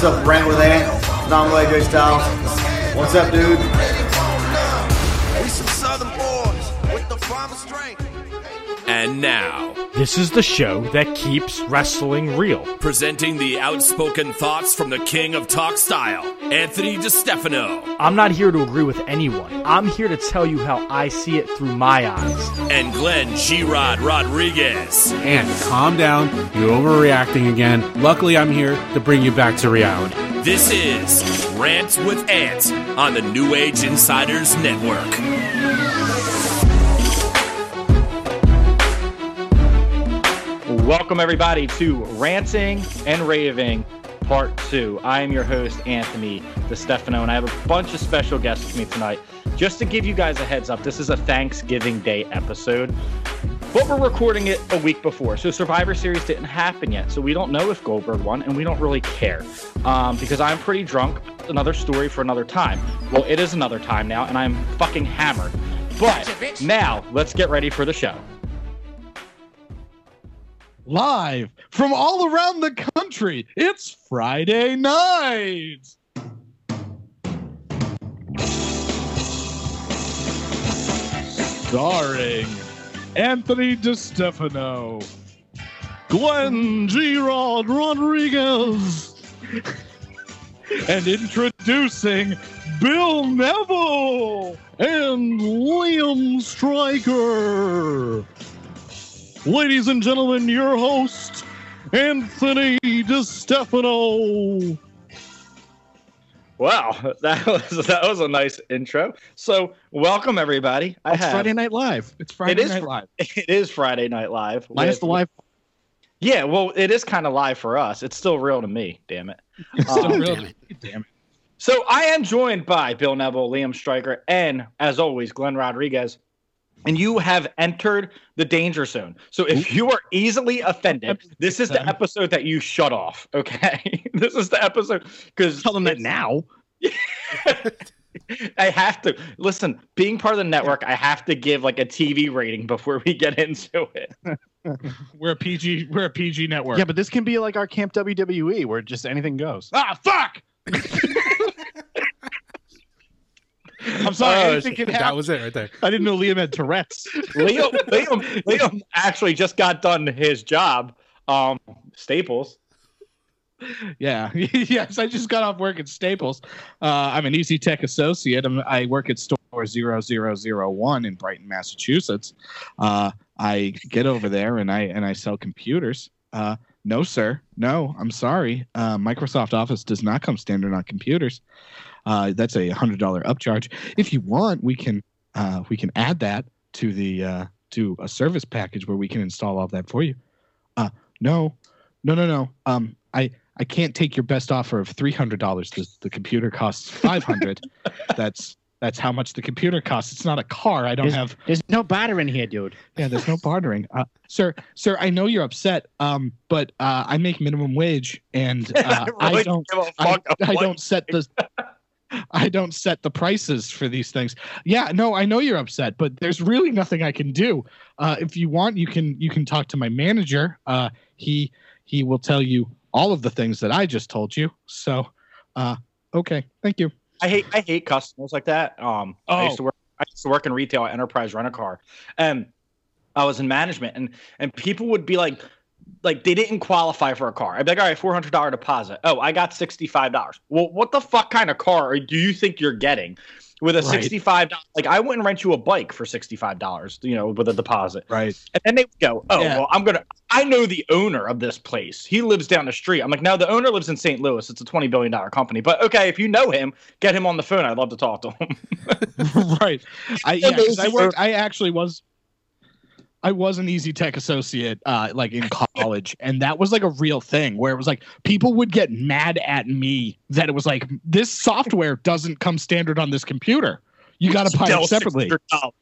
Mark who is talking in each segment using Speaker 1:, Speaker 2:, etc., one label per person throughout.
Speaker 1: What's up, Rant with Ant? Phenomenal AJ Styles. What's up, dude?
Speaker 2: And now,
Speaker 3: This is the show that keeps wrestling real.
Speaker 2: presenting the outspoken thoughts from the king of talk style, Anthony DiStefano,
Speaker 3: I'm not here to agree with anyone. I'm here to tell you how I see it through my eyes.
Speaker 2: and Glenn G-Rod Rodriguez.
Speaker 4: And calm down. You're overreacting again. Luckily, I'm here to bring you back to reality.
Speaker 2: This is Rant with Ants on the New Age Insiders Network.
Speaker 3: Welcome, everybody, to Ranting and Raving Part 2. I am your host, Anthony DeStefano, and I have a bunch of special guests with me tonight. Just to give you guys a heads up, this is a Thanksgiving Day episode, but we're recording it a week before. So Survivor Series didn't happen yet, so we don't know if Goldberg won, and we don't really care um, because I'm pretty drunk. Another story for another time. Well, it is another time now, and I'm fucking hammered. But now, let's get ready for the show.
Speaker 5: Live from all around the country. It's Friday night. Starring Anthony DeStefano, Glenn G. Rod Rodriguez, and introducing Bill Neville and Liam Stryker. Ladies and gentlemen, your host, Anthony DeStefano.
Speaker 3: Wow, that was that was a nice intro. So, welcome everybody. I
Speaker 5: It's
Speaker 3: have
Speaker 5: Friday Night Live. It's Friday
Speaker 3: is
Speaker 5: Night Live.
Speaker 3: it is Friday Night Live.
Speaker 5: Minus
Speaker 3: with-
Speaker 5: the live.
Speaker 3: Yeah, well, it is kind of live for us. It's still real to me. Damn it.
Speaker 5: Still
Speaker 3: Um,
Speaker 5: real-
Speaker 4: damn it.
Speaker 5: Damn it.
Speaker 3: So I am joined by Bill Neville, Liam Stryker, and as always, Glenn Rodriguez. And you have entered the danger zone. So if you are easily offended, this is the episode that you shut off. Okay, this is the episode because
Speaker 5: Tell them that now.
Speaker 3: I have to listen. Being part of the network, I have to give like a TV rating before we get into it.
Speaker 5: We're a PG. We're a PG network.
Speaker 6: Yeah, but this can be like our Camp WWE where just anything goes.
Speaker 5: ah, fuck. I'm sorry.
Speaker 3: Oh,
Speaker 5: anything can
Speaker 4: That was it right there.
Speaker 5: I didn't know Liam had Tourette's.
Speaker 3: Liam, Liam, Liam actually just got done his job. Um, Staples.
Speaker 5: Yeah. yes, I just got off work at Staples. Uh, I'm an Easy Tech associate. I'm, I work at store 0001 in Brighton, Massachusetts. Uh, I get over there and I and I sell computers. Uh, no, sir. No, I'm sorry. Uh, Microsoft Office does not come standard on computers. Uh, that's a hundred dollar upcharge. If you want, we can uh, we can add that to the uh, to a service package where we can install all that for you. Uh, no, no, no, no. Um, I I can't take your best offer of three hundred dollars. The, the computer costs five hundred. that's that's how much the computer costs. It's not a car. I don't
Speaker 6: There's,
Speaker 5: have.
Speaker 6: there's no batter in here, dude.
Speaker 5: Yeah, there's no bartering. Uh, sir, sir, I know you're upset. Um, but uh, I make minimum wage, and uh, I
Speaker 3: really
Speaker 5: don't. I,
Speaker 3: fuck
Speaker 5: I
Speaker 3: what-
Speaker 5: don't set the. I don't set the prices for these things. Yeah, no, I know you're upset, but there's really nothing I can do. Uh, if you want, you can you can talk to my manager. Uh, he he will tell you all of the things that I just told you. So, uh, okay, thank you.
Speaker 3: I hate I hate customers like that. Um, I
Speaker 5: Oh.
Speaker 3: used to work I used to work in retail at Enterprise Rent a Car, and I was in management, and and people would be like, like they didn't qualify for a car. I'd be like, all right, four hundred dollar deposit. Oh, I got sixty five dollars. Well, what the fuck kind of car do you think you're getting? With a
Speaker 5: Right.
Speaker 3: sixty-five, dollars like I wouldn't rent you a bike for sixty-five dollars, you know, with a deposit.
Speaker 5: Right.
Speaker 3: And then they would go, "Oh,
Speaker 5: Yeah.
Speaker 3: well, I'm gonna. I know the owner of this place. He lives down the street." I'm like, "No, the owner lives in St. Louis. It's a twenty billion dollar company. But okay, if you know him, get him on the phone. I'd love to talk to him."
Speaker 5: right. I yeah, I worked. I actually was. I was an Easy Tech associate, uh, like in college, and that was like a real thing where it was like people would get mad at me that it was like this software doesn't come standard on this computer. You got to buy it separately,
Speaker 3: $600.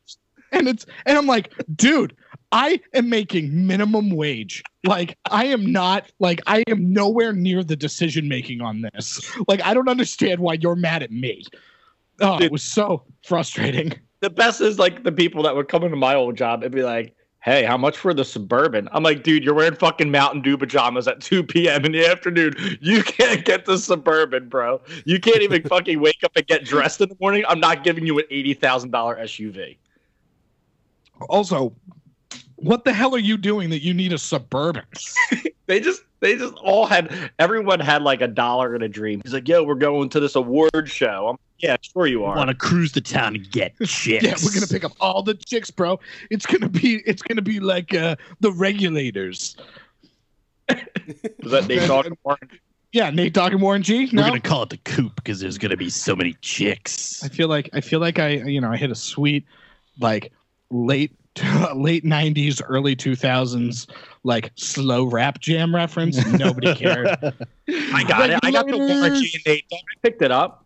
Speaker 5: and it's and I'm like, dude, I am making minimum wage. Like I am not like I am nowhere near the decision making on this. Like I don't understand why you're mad at me. Oh,
Speaker 3: Dude.
Speaker 5: it was so frustrating.
Speaker 3: The best is like the people that would come into my old job and be like, Hey, how much for the suburban? I'm like, dude, you're wearing fucking Mountain Dew pajamas at 2 p.m. in the afternoon. You can't get the suburban, bro. You can't even fucking wake up and get dressed in the morning. I'm not giving you an eighty thousand dollar SUV.
Speaker 5: Also, what the hell are you doing that you need a suburban?
Speaker 3: They just they just all had everyone had like a dollar and a dream. He's like, yo, we're going to this award show. I'm yeah, sure you are.
Speaker 7: Want to cruise the town and get chicks?
Speaker 5: Yeah, we're gonna pick up all the chicks, bro. It's gonna be it's gonna be like uh the regulators.
Speaker 3: Was that Nate Dogg?
Speaker 5: Yeah, Nate Dogg and Warren G.
Speaker 7: We're
Speaker 5: No,
Speaker 7: gonna call it the coop because there's gonna be so many chicks.
Speaker 5: I feel like I feel like I you know I hit a sweet like late late '90s, early 2000s like slow rap jam reference. Nobody cared.
Speaker 3: I got it. I got the Warren G and Nate Dogg. I picked it up.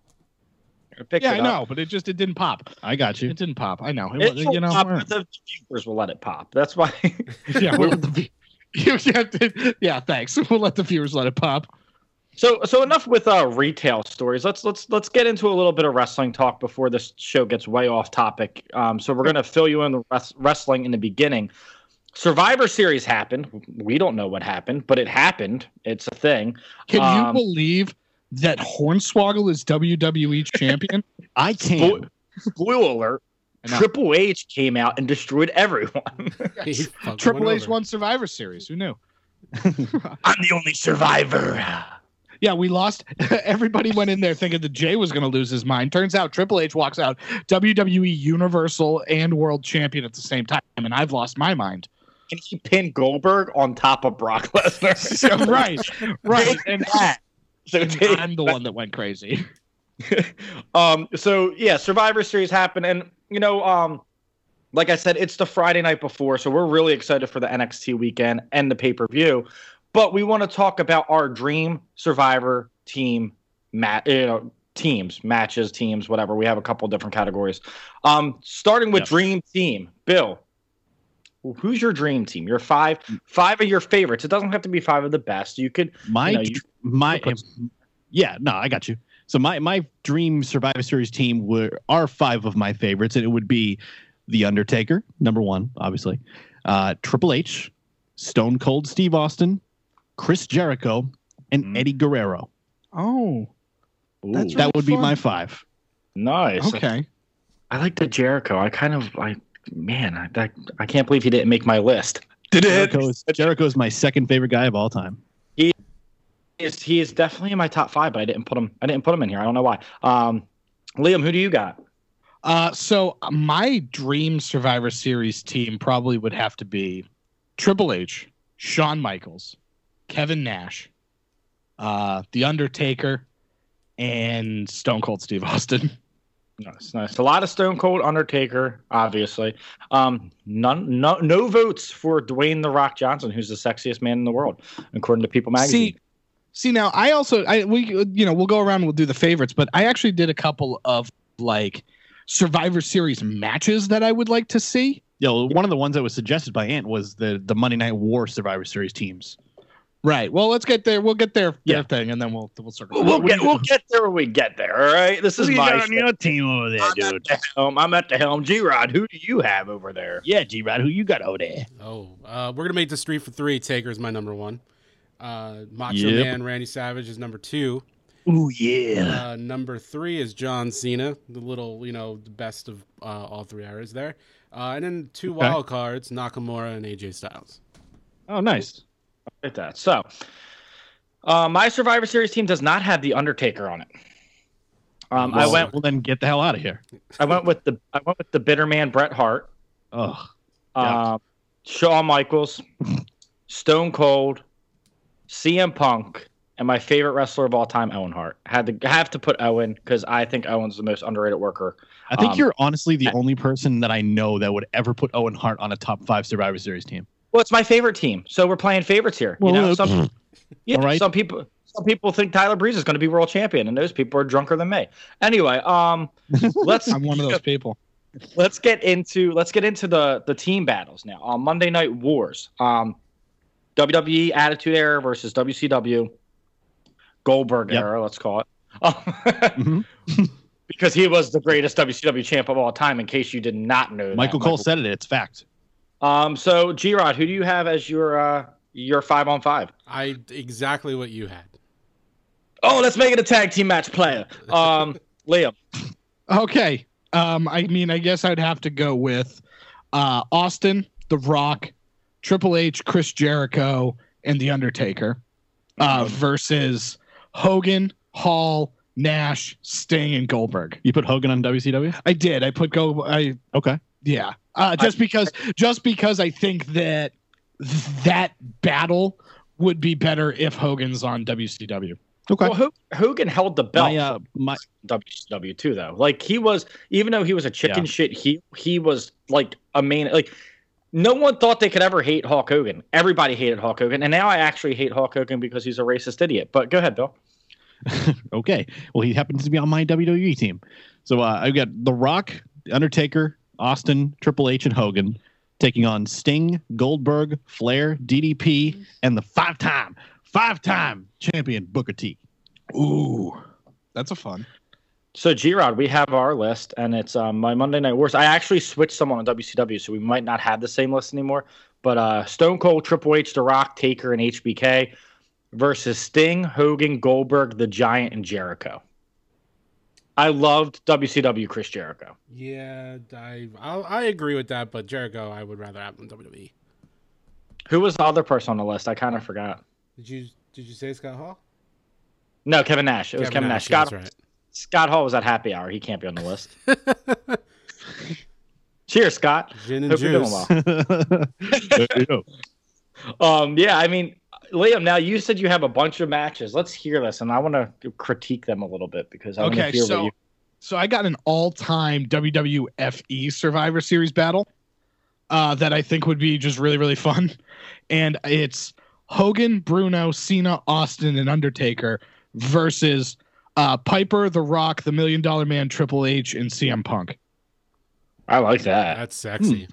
Speaker 3: I picked
Speaker 5: yeah, I
Speaker 3: up.
Speaker 5: know, but it just it didn't pop.
Speaker 7: I got you.
Speaker 5: It didn't pop. I know. It,
Speaker 3: It
Speaker 5: you know.
Speaker 3: pop,
Speaker 5: uh,
Speaker 3: but the viewers will let it pop. That's why.
Speaker 5: yeah, we'll the, yeah, yeah, thanks. We'll let the viewers let it pop.
Speaker 3: So so enough with uh retail stories. Let's let's let's get into a little bit of wrestling talk before this show gets way off topic. Um, so we're gonna fill you in the res- wrestling in the beginning. Survivor Series happened. We don't know what happened, but it happened. It's a thing.
Speaker 5: Can you
Speaker 3: Um,
Speaker 5: believe that Hornswoggle is WWE champion?
Speaker 7: I can't.
Speaker 3: Spoiler alert:
Speaker 5: I know.
Speaker 3: Triple H came out and destroyed everyone.
Speaker 4: He fucking
Speaker 5: Triple H
Speaker 4: over.
Speaker 5: won Survivor Series. Who knew?
Speaker 3: I'm the only survivor.
Speaker 5: Yeah, we lost. Everybody went in there thinking that Jay was going to lose his mind. Turns out Triple H walks out WWE Universal and World Champion at the same time, and I've lost my mind.
Speaker 3: And he pinned Goldberg on top of Brock Lesnar.
Speaker 5: right, right. And
Speaker 3: that. So
Speaker 5: I'm the one that went crazy.
Speaker 3: um so yeah survivor series happened and you know um like i said it's the friday night before so we're really excited for the nxt weekend and the pay-per-view but we want to talk about our dream survivor team mat you know teams matches teams whatever we have a couple different categories um starting with
Speaker 7: Yep.
Speaker 3: dream team bill who's your dream team your five five of your favorites it doesn't have to be five of the best you could
Speaker 7: My
Speaker 3: you know, you-
Speaker 7: my
Speaker 3: you put-
Speaker 7: yeah, no, I got you. So my my dream Survivor Series team were are five of my favorites, and it would be the Undertaker, number one, obviously, uh, Triple H, Stone Cold Steve Austin, Chris Jericho, and
Speaker 3: Mm.
Speaker 7: Eddie Guerrero.
Speaker 5: Oh,
Speaker 3: Ooh,
Speaker 7: that
Speaker 5: really
Speaker 7: would be my five.
Speaker 3: nice
Speaker 5: okay.
Speaker 3: I like the Jericho. I kind of like, man, I, I, I can't believe he didn't make my list. Did
Speaker 7: Jericho is, Jericho is my second favorite guy of all time.
Speaker 3: He is, he is definitely in my top five, but I didn't put him. I didn't put him in here. I don't know why. Um, Liam, who do you got?
Speaker 5: Uh, so my dream Survivor Series team probably would have to be Triple H, Shawn Michaels, Kevin Nash, uh, The Undertaker, and Stone Cold Steve Austin.
Speaker 3: Nice, nice. A lot of Stone Cold, Undertaker, obviously. Um, none, no, no votes for Dwayne the Rock Johnson, who's the sexiest man in the world, according to People Magazine.
Speaker 5: See, see now I also I we you know we'll go around and we'll do the favorites, but I actually did a couple of like Survivor Series matches that I would like to see.
Speaker 7: Yeah, well, one of the ones that was suggested by Ant was the the Monday Night War Survivor Series teams.
Speaker 5: Right. Well, let's get there. We'll get there.
Speaker 7: Yeah.
Speaker 5: Their thing, and then we'll we'll circle.
Speaker 3: we'll, we'll get we'll get there when we get there. All right. This is my show.
Speaker 7: team over there,
Speaker 3: I'm at the helm. I'm at the helm. G Rod, who do you have over there?
Speaker 7: Yeah, G Rod, who you got over there?
Speaker 4: Oh, uh, we're gonna make this three for three. Taker is my number one. Uh, Macho
Speaker 7: Yep.
Speaker 4: Man Randy Savage is number two.
Speaker 7: Ooh yeah.
Speaker 4: Uh, number three is John Cena, the little, you know, the best of uh, all three eras there. Uh, and then two
Speaker 7: Okay.
Speaker 4: wild cards, Nakamura and AJ Styles.
Speaker 7: Oh, nice.
Speaker 3: That. So, uh, my Survivor Series team does not have the Undertaker on it. Um, I went.
Speaker 7: Well, then get the hell out of here.
Speaker 3: I went with the. I went with the bitter man Bret Hart,
Speaker 7: Oh, Yeah.
Speaker 3: um, Shawn Michaels, Stone Cold, CM Punk, and my favorite wrestler of all time, Owen Hart. Had to have to put Owen because I think Owen's the most underrated worker.
Speaker 7: I think
Speaker 3: Um,
Speaker 7: you're honestly the only person that I know that would ever put Owen Hart on a top five Survivor Series team.
Speaker 3: Well, it's my favorite team, so we're playing favorites here. You know, some, yeah,
Speaker 7: all right.
Speaker 3: some people. Some people think Tyler Breeze is going to be world champion, and those people are drunker than me. Anyway, um, let's
Speaker 5: I'm one of those people.
Speaker 3: let's get into let's get into the the team battles now on Monday Night Wars. Um, WWE Attitude Era versus WCW Goldberg
Speaker 7: Yep.
Speaker 3: era. Let's call it.
Speaker 7: Mhm.
Speaker 3: because he was the greatest WCW champ of all time. In case you did not know, that.
Speaker 7: Michael Cole said it. It's fact.
Speaker 3: Um, so G Rod, who do you have as your uh your five on five?
Speaker 4: I exactly what you had.
Speaker 3: Oh, let's make it a tag team match player. Um, Liam.
Speaker 5: Okay. Um, I mean, I guess I'd have to go with uh, Austin, The Rock, Triple H, Chris Jericho, and The Undertaker uh, versus Hogan, Hall, Nash, Sting, and Goldberg.
Speaker 7: You put Hogan on WCW?
Speaker 5: I did. I put go. I
Speaker 7: Okay.
Speaker 5: yeah. Uh, just because, just because I think that that battle would be better if Hogan's on WCW.
Speaker 7: Okay.
Speaker 3: Well, Ho- Hogan held the belt.
Speaker 7: my, uh, my,
Speaker 3: WCW too, though. Like he was, even though he was a chicken
Speaker 7: Yeah.
Speaker 3: shit, he he was like a main. Like no one thought they could ever hate Hulk Hogan. Everybody hated Hulk Hogan, and now I actually hate Hulk Hogan because he's a racist idiot. But go ahead, Bill.
Speaker 7: okay. Well, he happens to be on my WWE team. So uh, I've got The Rock, Undertaker, Austin, Triple H, and Hogan taking on Sting, Goldberg, Flair, DDP, and the five-time, five-time champion Booker T.
Speaker 5: Ooh, that's a fun.
Speaker 3: So G Rod, we have our list, and it's um, my Monday Night Wars. I actually switched someone on WCW, so we might not have the same list anymore. But uh, Stone Cold, Triple H, The Rock, Taker, and HBK versus Sting, Hogan, Goldberg, The Giant, and Jericho. I loved WCW Chris Jericho.
Speaker 4: Yeah, I I'll, I agree with that, but Jericho I would rather have than WWE.
Speaker 3: Who was the other person on the list? I kind of forgot.
Speaker 4: Did you did you say Scott Hall?
Speaker 3: No, Kevin Nash. It was Kevin, Nash.
Speaker 4: yeah,
Speaker 3: Scott,
Speaker 4: that's
Speaker 3: Scott Hall was at happy hour. He can't be on the list. Cheers, Scott.
Speaker 4: Gin and
Speaker 3: Hope you're doing
Speaker 4: juice.
Speaker 3: well. Um, yeah, I mean, Liam. Now you said you have a bunch of matches. Let's hear this, and I want to critique them a little bit because I want to
Speaker 5: Okay,
Speaker 3: hear
Speaker 5: so
Speaker 3: what you.
Speaker 5: so I got an all-time WWFE E Survivor Series battle uh, that I think would be just really really fun, and it's Hogan, Bruno, Cena, Austin, and Undertaker versus uh, Piper, The Rock, The Million Dollar Man, Triple H, and CM Punk.
Speaker 3: I like that.
Speaker 4: That's sexy.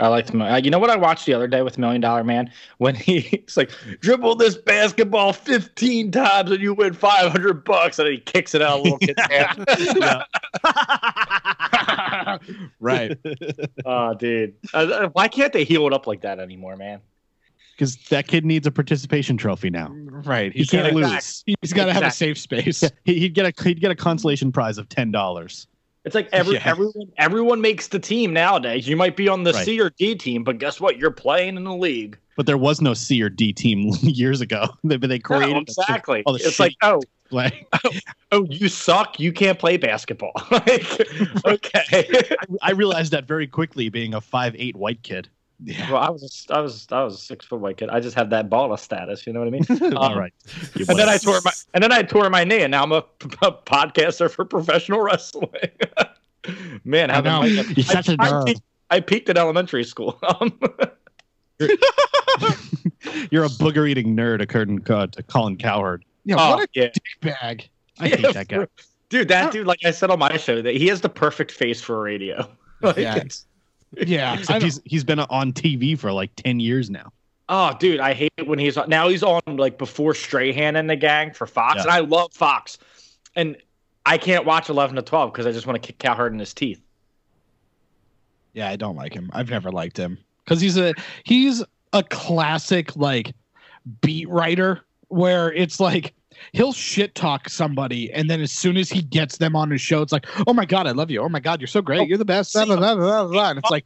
Speaker 3: I like the. Uh, you know what I watched the other day with Million Dollar Man when he, he's like, dribble this basketball fifteen times and you win five hundred bucks, and then he kicks it out of a little kid's hand.
Speaker 5: right.
Speaker 3: oh, dude, uh, why can't they heel it up like that anymore, man?
Speaker 7: Because that kid needs a participation trophy now.
Speaker 5: Right.
Speaker 7: He can't
Speaker 5: gotta-
Speaker 7: lose.
Speaker 5: He's got to have a safe space.
Speaker 7: He- He'd get a he'd get a consolation prize of ten dollars.
Speaker 3: It's like every
Speaker 5: Yeah.
Speaker 3: everyone everyone makes the team nowadays. You might be on the
Speaker 7: Right.
Speaker 3: C or D team, but guess what? You're playing in the league.
Speaker 7: But there was no C or D team years ago. They, they created
Speaker 3: No, exactly.
Speaker 7: all the
Speaker 3: It's like, oh,
Speaker 7: play.
Speaker 3: Oh, oh, you suck. You can't play basketball. like, okay.
Speaker 7: I realized that very quickly, being a five eight white kid.
Speaker 5: Yeah.
Speaker 3: well, I was I was I was a six foot white kid. I just have that baller status. You know what I mean?
Speaker 7: All
Speaker 3: Um,
Speaker 7: right. You
Speaker 3: And then I tore my and then I tore my knee, and now I'm a podcaster for professional wrestling. Man, how
Speaker 5: know.
Speaker 3: the
Speaker 7: You're such a
Speaker 3: I,
Speaker 7: nerd.
Speaker 3: peaked, I peaked at elementary school. Um,
Speaker 7: You're a booger eating nerd, according to to Colin Cowherd.
Speaker 5: Yeah.
Speaker 3: oh,
Speaker 5: what a
Speaker 3: yeah.
Speaker 5: dick bag.
Speaker 7: I
Speaker 3: Yeah,
Speaker 7: hate that guy.
Speaker 3: Dude, that dude, like I said on my show, that he has the perfect face for radio. Like,
Speaker 5: Yeah. Yeah.
Speaker 7: Except he's he's been on TV for like ten years now.
Speaker 3: Oh, dude, I hate it when he's on. Now he's on like before Strahan and the gang for Fox,
Speaker 7: Yeah.
Speaker 3: and I love Fox, and I can't watch eleven to twelve because I just want to kick Cowherd in his teeth.
Speaker 5: Yeah, I don't like him. I've never liked him because he's a he's a classic like beat writer where it's like he'll shit talk somebody and then as soon as he gets them on his show, it's like, oh my god, I love you. Oh my god, you're so great. Oh, you're the best. Blah, blah, blah. And it's like,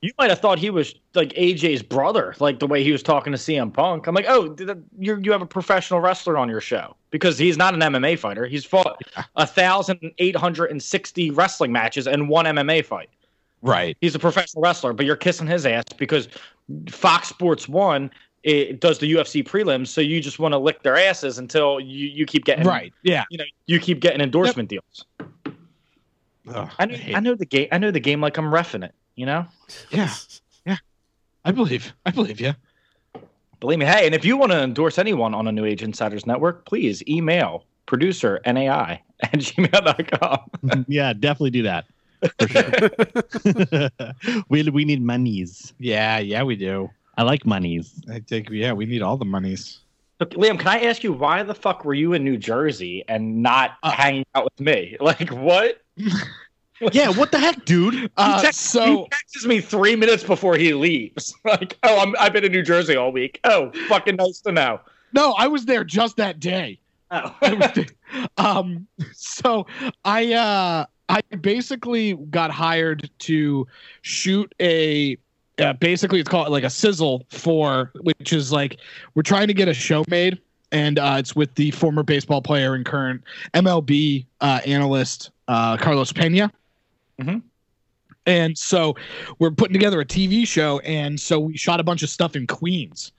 Speaker 3: You might have thought he was like AJ's brother, like the way he was talking to CM Punk. I'm like, oh, you you have a professional wrestler on your show because he's not an MMA fighter. He's fought a thousand eight hundred and sixty wrestling matches and one MMA fight.
Speaker 5: right.
Speaker 3: He's a professional wrestler, but you're kissing his ass because Fox Sports One it does the UFC prelims, so you just want to lick their asses until you, you keep getting
Speaker 5: Right. Yeah.
Speaker 3: You know, you keep getting endorsement deals.
Speaker 5: Ugh,
Speaker 3: I know,
Speaker 5: hate-
Speaker 3: I know the game. I know the game like I'm refing it. You know,
Speaker 5: yeah. Yeah. I believe. I believe you.
Speaker 3: believe me. Hey, and if you want to endorse anyone on a New Age Insiders Network, please email producer NAI at gmail.com.
Speaker 7: yeah, definitely do that. For sure. we we need monies.
Speaker 5: Yeah. Yeah, we do.
Speaker 7: I like monies.
Speaker 5: I think, yeah, we need all the monies.
Speaker 3: Look, Liam, can I ask you why the fuck were you in New Jersey and not
Speaker 5: Uh,
Speaker 3: hanging out with me? Like what?
Speaker 7: yeah, what the heck, dude?
Speaker 3: He
Speaker 5: Uh,
Speaker 3: text-
Speaker 5: so
Speaker 3: he texts me three minutes before he leaves. Like, oh, I'm, I've been in New Jersey all week. Oh, fucking nice to know.
Speaker 5: no, I was there just that day.
Speaker 3: Oh.
Speaker 5: I was um, so I uh, I basically got hired to shoot a. Uh, basically, it's called like a sizzle for, which is like we're trying to get a show made, and uh, it's with the former baseball player and current MLB uh, analyst uh, Carlos Pena.
Speaker 3: Mhm.
Speaker 5: And so we're putting together a TV show, and so we shot a bunch of stuff in Queens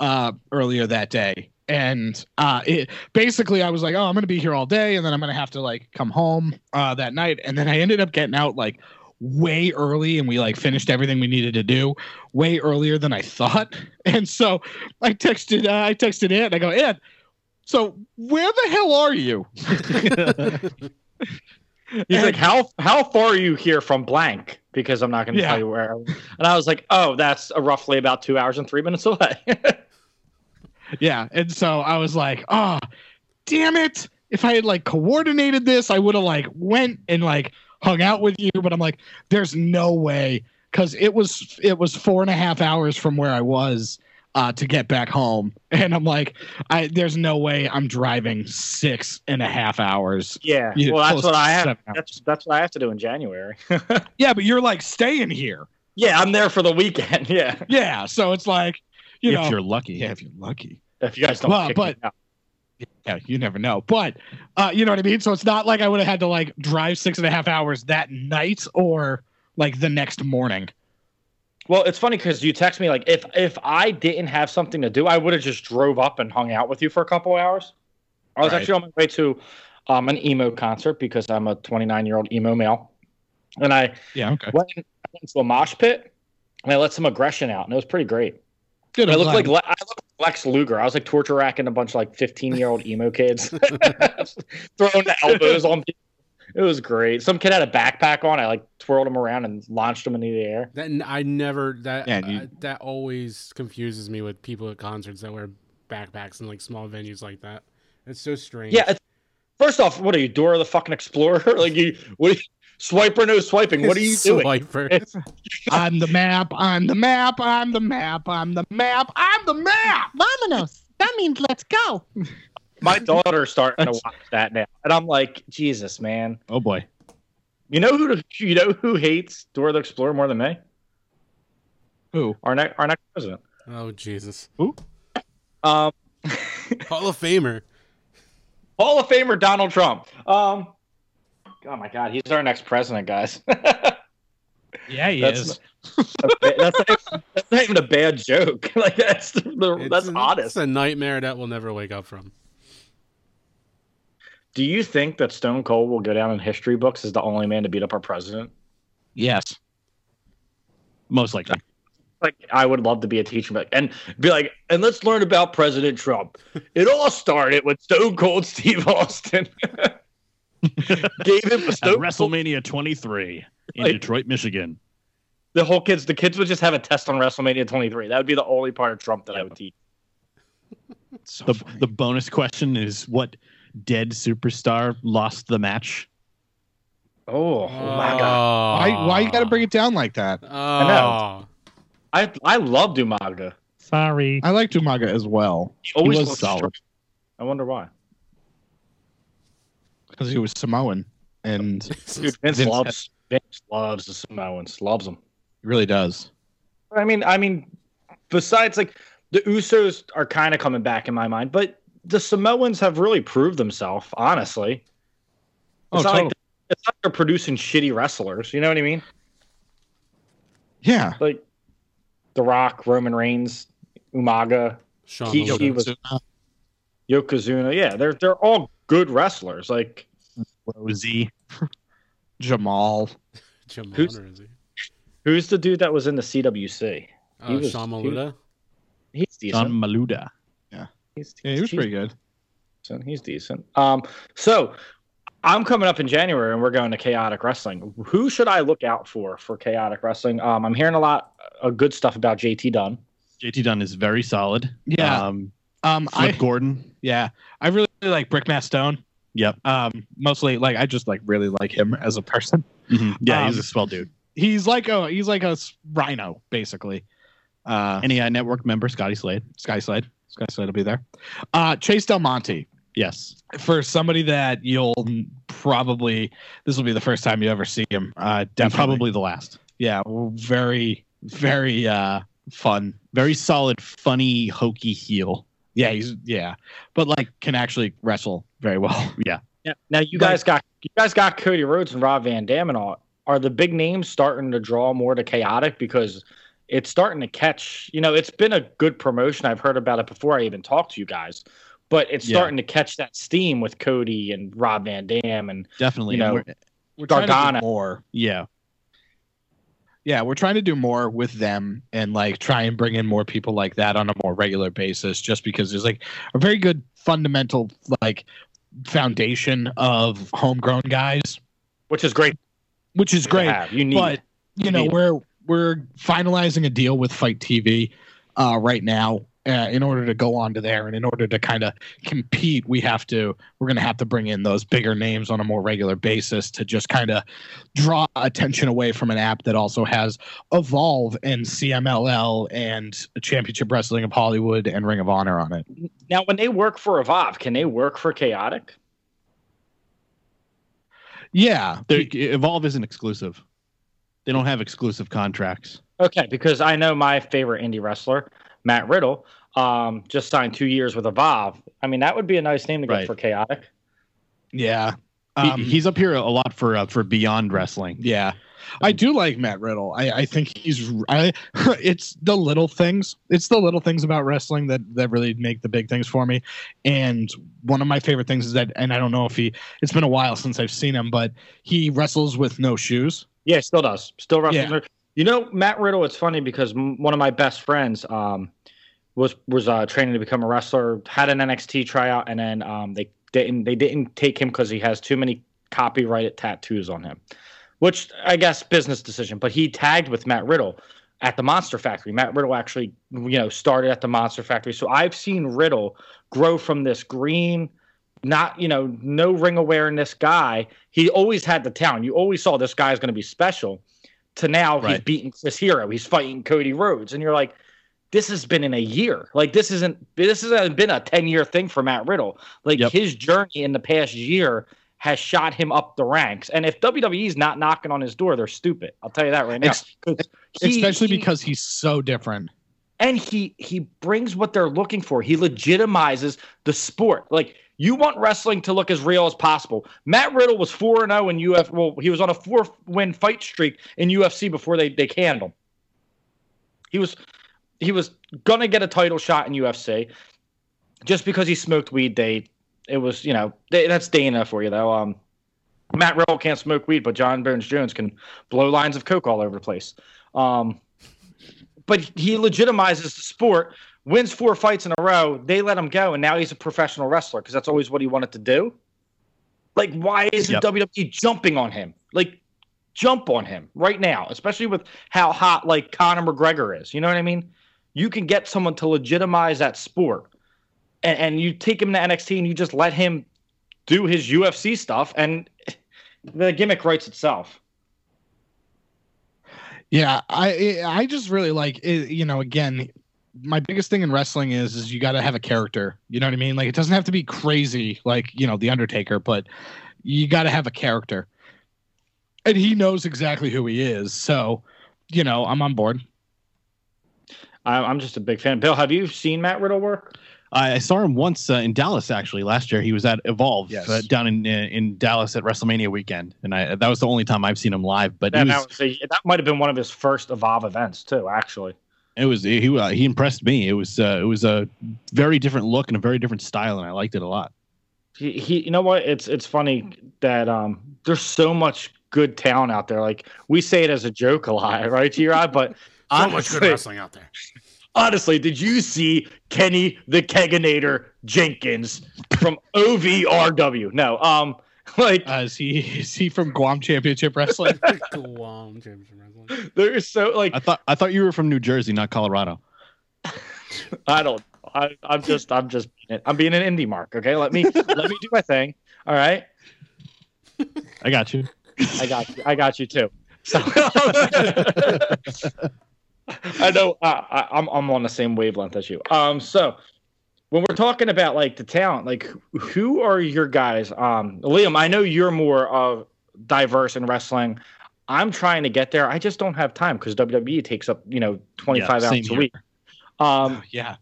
Speaker 5: uh, earlier that day. And uh, it basically, I was like, "Oh, I'm gonna be here all day, and then I'm gonna have to like come home uh, that night." And then I ended up getting out like way early, and we like finished everything we needed to do way earlier than I thought. And so I texted, uh, I texted Ed. And I go, Ed, so where the hell are you?
Speaker 3: He's
Speaker 5: And-
Speaker 3: like, how how far are you here from blank? Because I'm not going to
Speaker 5: Yeah.
Speaker 3: tell you where. And I was like, oh, that's roughly about two hours and three minutes away.
Speaker 5: Yeah. And so I was like, oh, damn it. If I had like coordinated this, I would have like went and like hung out with you. But I'm like, there's no way. Cause it was it was four and a half hours from where I was uh to get back home. And I'm like, I there's no way I'm driving six and a half hours.
Speaker 3: yeah.
Speaker 5: Yeah,
Speaker 3: well, that's what I have. That's that's what I have to do in January.
Speaker 5: Yeah, but you're like staying here.
Speaker 3: yeah, I'm there for the weekend. Yeah.
Speaker 5: Yeah. So it's like, you
Speaker 7: if
Speaker 5: know, if
Speaker 7: you're lucky.
Speaker 5: yeah, if you're lucky.
Speaker 3: If you guys don't.
Speaker 5: Well,
Speaker 3: kick me
Speaker 5: but-
Speaker 3: out.
Speaker 5: Yeah, you never know. But uh, you know what I mean? So it's not like I would have had to like drive six and a half hours that night or like the next morning.
Speaker 3: Well, it's funny because you text me like if if I didn't have something to do, I would have just drove up and hung out with you for a couple hours. I was
Speaker 5: Right.
Speaker 3: actually on my way to um, an emo concert because I'm a 29 year old emo male, and I
Speaker 5: Yeah, okay.
Speaker 3: went, I went into a mosh pit and I let some aggression out, and it was pretty great.
Speaker 5: Good.
Speaker 3: I looked like I looked like Lex Luger. I was like torture racking a bunch of like 15 year old emo kids, throwing the elbows on people. It was great. Some kid had a backpack on. I like twirled him around and launched him into the air.
Speaker 4: That I never that
Speaker 5: Yeah, you-
Speaker 4: uh, that always confuses me with people at concerts that wear backpacks in like small venues like that. It's so strange.
Speaker 3: Yeah. It's, first off, what are you, Dora the fucking Explorer? like you, what? Are you, swiper no swiping. What are you doing?
Speaker 4: Swiper.
Speaker 3: It's-
Speaker 5: I'm the map. I'm the map. I'm the map. I'm the map. I'm the map.
Speaker 8: Vamonos. That means let's go.
Speaker 3: my daughter's starting to watch that now, and I'm like, Jesus, man.
Speaker 7: Oh boy.
Speaker 3: You know who? You know who hates Dora the Explorer more than me?
Speaker 5: Who?
Speaker 3: Our next, our next president.
Speaker 4: oh Jesus. Who?
Speaker 3: Um,
Speaker 4: Hall of Famer.
Speaker 3: Hall of Famer Donald Trump. Um, oh my God, he's our next president, guys.
Speaker 5: Yeah, he
Speaker 3: That's-
Speaker 5: is.
Speaker 3: that's, not even, that's not even a bad joke. Like that's the,
Speaker 4: It's,
Speaker 3: that's
Speaker 4: an-
Speaker 3: honest.
Speaker 4: It's a nightmare that we'll never wake up from.
Speaker 3: Do you think that Stone Cold will go down in history books as the only man to beat up our president?
Speaker 5: Yes.
Speaker 7: Most likely.
Speaker 3: Like, I would love to be a teacher, but and be like, and let's learn about President Trump. It all started with Stone Cold Steve Austin. Gave him a Stone Cold.
Speaker 7: WrestleMania 23 in
Speaker 3: Like-
Speaker 7: Detroit, Michigan.
Speaker 3: The whole kids, the kids would just have a test on WrestleMania 23. That would be the only part of Trump that I would teach.
Speaker 5: So
Speaker 7: The
Speaker 5: funny.
Speaker 7: the bonus question is what dead superstar lost the match?
Speaker 3: Oh, oh my God.
Speaker 5: why, why you got to bring it down like that?
Speaker 4: Oh,
Speaker 3: know. I I love Umaga.
Speaker 7: Sorry.
Speaker 5: I like Umaga as well
Speaker 3: He always
Speaker 5: was solid.
Speaker 3: strong. I wonder why.
Speaker 5: Because he was Samoan and he
Speaker 3: Dude, Vince,
Speaker 5: Vince
Speaker 3: loves Vince loves the Samoans. Loves them.
Speaker 5: He really does.
Speaker 3: I mean, I mean, besides like the Usos are kind of coming back in my mind, but the Samoans have really proved themselves. Honestly, oh, it's
Speaker 5: Oh,
Speaker 3: not
Speaker 5: totally.
Speaker 3: like it's not like they're producing shitty wrestlers. You know what I mean?
Speaker 5: Yeah.
Speaker 3: Like The Rock, Roman Reigns, Umaga,
Speaker 4: Sean
Speaker 3: He-
Speaker 4: Malone.
Speaker 3: he was- Yokozuna. Yeah, they're they're all good wrestlers. Like
Speaker 7: Rosie.
Speaker 5: Jamal.
Speaker 4: Jamal,
Speaker 3: who's-
Speaker 4: or is he?
Speaker 3: who's the dude that was in the CWC?
Speaker 4: Oh,
Speaker 3: was-
Speaker 4: Sean
Speaker 3: he
Speaker 4: Maluta.
Speaker 3: He's decent.
Speaker 7: John Maluta. Yeah.
Speaker 3: he's,
Speaker 5: Yeah, he was
Speaker 3: he's
Speaker 5: pretty good.
Speaker 3: decent. He's decent. Um, so I'm coming up in January, and we're going to Chaotic Wrestling. Who should I look out for for Chaotic Wrestling? Um, I'm hearing a lot of good stuff about JT Dunn.
Speaker 7: JT Dunn is very solid.
Speaker 5: Yeah.
Speaker 7: Um,
Speaker 5: Um, I
Speaker 7: Gordon.
Speaker 5: yeah, I really like Brick Matt Stone.
Speaker 7: Yep.
Speaker 5: Um, mostly like I just like really like him as a person.
Speaker 7: Mhm. Yeah, he's
Speaker 5: Um,
Speaker 7: a swell dude.
Speaker 5: He's like a he's like a rhino basically. Uh,
Speaker 7: NAI Network member Scotty Slade.
Speaker 5: Sky Slade, Sky Slade will be there. Uh, Chase Del Monte
Speaker 7: Yes.
Speaker 5: for somebody that you'll probably this will be the first time you ever see him. Uh, definitely,
Speaker 7: probably the last.
Speaker 5: yeah, very very uh fun.
Speaker 7: Very solid, funny, hokey heel.
Speaker 5: Yeah, he's yeah, but like can actually wrestle very well.
Speaker 7: Yeah.
Speaker 3: Yeah. Now you guys got you guys got Cody Rhodes and Rob Van Dam and all. Are the big names starting to draw more to chaotic because it's starting to catch? You know, it's been a good promotion. I've heard about it before I even talked to you guys, but it's
Speaker 7: Yeah.
Speaker 3: starting to catch that steam with Cody and Rob Van Dam and
Speaker 7: Definitely.
Speaker 3: You know,
Speaker 7: we're-
Speaker 5: We're trying
Speaker 3: Gargano.
Speaker 5: do more.
Speaker 7: yeah.
Speaker 5: Yeah, we're trying to do more with them and like try and bring in more people like that on a more regular basis just because there's like a very good fundamental like foundation of homegrown guys,
Speaker 3: which is great.
Speaker 5: which is great.
Speaker 3: You need
Speaker 5: but
Speaker 3: it.
Speaker 5: you know
Speaker 3: need
Speaker 5: we're we're finalizing a deal with Fight TV uh, right now uh, in order to go on to there and in order to kind of compete we have to we're going to have to bring in those bigger names on a more regular basis to just kind of draw attention away from an app that also has evolve and cmll and championship wrestling of hollywood and ring of honor on it
Speaker 3: now when they work for Evolve, can they work for Chaotic?
Speaker 5: yeah
Speaker 7: They're- Evolve isn't exclusive. They don't have exclusive contracts.
Speaker 3: Okay, because I know my favorite indie wrestler, Matt Riddle, um, just signed two years with Evolve. I mean, that would be a nice name to get
Speaker 7: Right.
Speaker 3: for Chaotic.
Speaker 5: yeah
Speaker 7: He-
Speaker 5: Um,
Speaker 7: he's up here a lot for uh, for Beyond Wrestling.
Speaker 5: Yeah. I do like Matt Riddle. I, I think he's I it's the little things. It's the little things about wrestling that that really make the big things for me. And one of my favorite things is that and I don't know if he it's been a while since I've seen him, but he wrestles with no shoes.
Speaker 3: Yeah, still does. Still wrestles.
Speaker 5: Yeah.
Speaker 3: You know, Matt Riddle. It's funny because m- one of my best friends um, was was uh, training to become a wrestler. Had an NXT tryout, and then um, they didn't they didn't take him because he has too many copyrighted tattoos on him, which I guess business decision. But he tagged with Matt Riddle at the Monster Factory. Matt Riddle actually, you know, started at the Monster Factory. So I've seen Riddle grow from this green not you know no ring awareness guy he always had the talent you always saw this guy's going to be special to now he's beating Chris Hero he's fighting Cody Rhodes and you're like this has been in a year like this isn't this hasn't been a 10 year thing for Matt Riddle like
Speaker 7: Yep.
Speaker 3: his journey in the past year has shot him up the ranks and if WWE's not knocking on his door they're stupid I'll tell you that right now
Speaker 5: Ex-
Speaker 3: he-
Speaker 5: especially
Speaker 3: he-
Speaker 5: because he's so different.
Speaker 3: and he he brings what they're looking for. He legitimizes the sport. Like you want wrestling to look as real as possible. Matt Riddle was four and zero in UFC. Well, he was on a four win fight streak in UFC before they they canned him. He was he was gonna get a title shot in UFC just because he smoked weed. They it was you know they, that's Dana for you though. Um, Matt Riddle can't smoke weed, but Jon Bones Jones can blow lines of coke all over the place. Um, but he legitimizes the sport, wins four fights in a row. They let him go, and now he's a professional wrestler because that's always what he wanted to do. Like, why isn't
Speaker 7: Yep.
Speaker 3: WWE jumping on him? Like, jump on him right now, especially with how hot like Conor McGregor is. You know what I mean? You can get someone to legitimize that sport, and, and you take him to NXT and you just let him do his UFC stuff, and the gimmick writes itself.
Speaker 5: Yeah, I I just really like it, you know again my biggest thing in wrestling is is you got to have a character. You know what I mean? Like it doesn't have to be crazy like, you know, the Undertaker, but you got to have a character. And he knows exactly who he is. So, you know, I'm on board.
Speaker 3: I- I'm just a big fan. Bill, have you seen Matt Riddle work?
Speaker 7: I, I saw him once uh, in Dallas actually last year. He was at Evolve
Speaker 5: Yes.
Speaker 7: uh, down in uh, in Dallas at WrestleMania weekend, and I that was the only time I've seen him live. But
Speaker 3: That,
Speaker 7: it
Speaker 3: that,
Speaker 7: was
Speaker 3: was a- that might have been one of his first Evolve events too. Actually,
Speaker 7: it was he uh, he impressed me. It was uh, it was a very different look and a very different style, and I liked it a lot.
Speaker 3: he, he you know what? It's it's funny that um there's so much good talent out there. Like we say it as a joke a lot, right, G-Rod? But
Speaker 4: So much good wrestling out there.
Speaker 3: Honestly, did you see Kenny the Keganator Jenkins from OVRW? No, um, like
Speaker 5: Uh, is he is he from Guam Championship Wrestling?
Speaker 4: Guam Championship Wrestling.
Speaker 3: they're so like
Speaker 7: I thought I thought you were from New Jersey, not Colorado.
Speaker 3: I don't. I, I'm just. I'm just. I'm being an indie mark. Okay, let me let me do my thing. All right.
Speaker 7: I got you.
Speaker 3: I got you. I got you too. So I know uh, I, I'm I'm on the same wavelength as you. Um, so when we're talking about like the talent, like who are your guys? Um, Liam, I know you're more of diverse in wrestling. I'm trying to get there. I just don't have time because WWE takes up you know 25
Speaker 7: Yeah,
Speaker 3: hours a week. Um,
Speaker 5: yeah.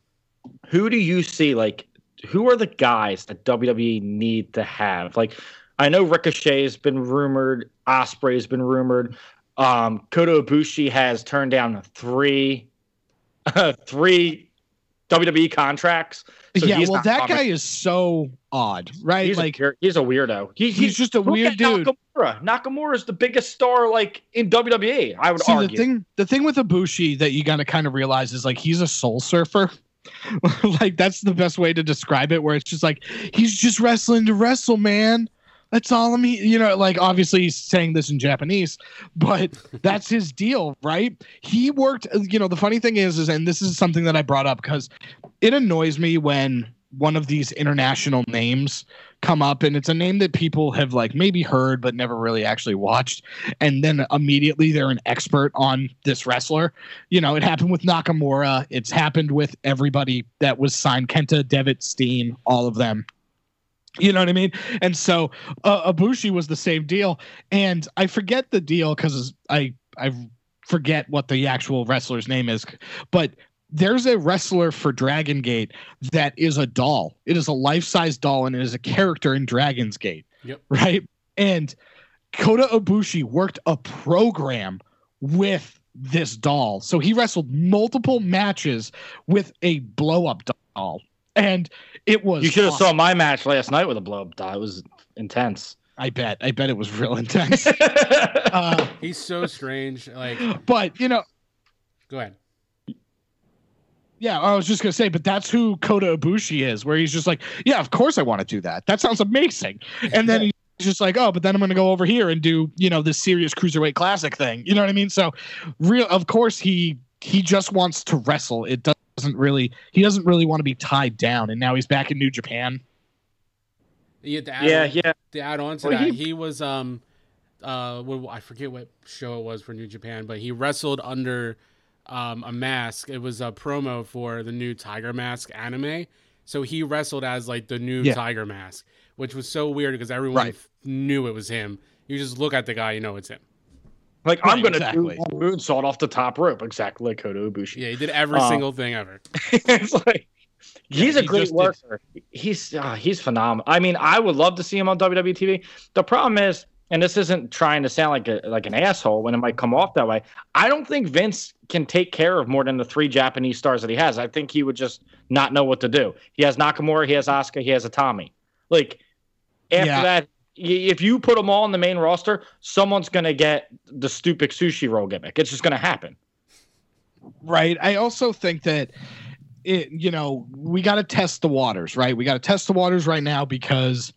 Speaker 3: who do you see like who are the guys that WWE need to have? Like I know Ricochet's been rumored, Ospreay's been rumored. Um Kota Ibushi has turned down three uh, three WWE contracts. So
Speaker 5: yeah,
Speaker 3: he's
Speaker 5: well, that guy is so odd, right?
Speaker 3: he's
Speaker 5: like,
Speaker 3: a, he's a weirdo. He-
Speaker 5: he's just a weird dude.
Speaker 3: Nakamura. Nakamura is the biggest star like in WWE. I would
Speaker 5: See,
Speaker 3: argue.
Speaker 5: the thing, the thing with Ibushi that you got to kind of realize is like he's a soul surfer. like that's the best way to describe it. Where it's just like he's just wrestling to wrestle, man. That's all I mean. You know, like obviously he's saying this in Japanese, but that's his deal, right? He worked. Uh, you know, the funny thing is, is and this is something that I brought up because it annoys me when one of these international names come up and it's a name that people have like maybe heard but never really actually watched and then immediately they're an expert on this wrestler you know it happened with nakamura it's happened with everybody that was signed kenta devitt steen all of them you know what I mean? And so uh, Ibushi was the same deal, and I forget the deal because I I forget what the actual wrestler's name is, but there's a wrestler for Dragon Gate that is a doll. It is a life size doll, and it is a character in Dragon's Gate.
Speaker 4: Yep.
Speaker 5: Right. And Kota Ibushi worked a program with this doll, so he wrestled multiple matches with a blow up doll, and it was
Speaker 3: you should have
Speaker 5: awesome.
Speaker 3: saw my match last night with a blow up doll. It was intense.
Speaker 5: I bet. I bet it was real intense. uh,
Speaker 4: He's so strange. Like,
Speaker 5: but you know,
Speaker 4: go ahead.
Speaker 5: yeah, I was just gonna say, but that's who Kota Ibushi is, where he's just like, yeah, of course I want to do that. That sounds amazing. And then he's just like, oh, but then I'm gonna go over here and do, you know, this serious cruiserweight classic thing. You know what I mean? So, real, of course he he just wants to wrestle. It doesn't really, he doesn't really want to be tied down. And now he's back in New Japan.
Speaker 4: Yeah, to add
Speaker 3: Yeah, yeah.
Speaker 4: To add on to
Speaker 3: Well,
Speaker 4: that,
Speaker 3: he-
Speaker 4: he, was um, uh, what, I forget what show it was for New Japan, but he wrestled under um a mask. It was a promo for the new Tiger Mask anime. So he wrestled as like the new
Speaker 5: Yeah.
Speaker 4: Tiger Mask, which was so weird because everyone
Speaker 5: Right.
Speaker 4: knew it was him. You just look at the guy, you know it's him.
Speaker 3: Like I'm gonna
Speaker 5: exactly.
Speaker 3: do a moonsault off the top rope, exactly like Kota Ibushi.
Speaker 4: Yeah, he did every
Speaker 3: Uh,
Speaker 4: single thing ever.
Speaker 3: it's like he's
Speaker 5: Yeah,
Speaker 3: a
Speaker 5: he
Speaker 3: great
Speaker 5: just did-
Speaker 3: worker. He's uh, he's phenomenal. I mean, I would love to see him on WWE TV. The problem is, and this isn't trying to sound like a like an asshole when it might come off that way. I don't think Vince can take care of more than the three Japanese stars that he has. I think he would just not know what to do. He has Nakamura, he has Asuka, he has Itami. Like after
Speaker 5: Yeah.
Speaker 3: that. If you put them all on the main roster, someone's gonna get the stupid sushi roll gimmick. It's just gonna happen.
Speaker 5: Right. I also think that it, you know, we got to test the waters, right? We got to test the waters right now because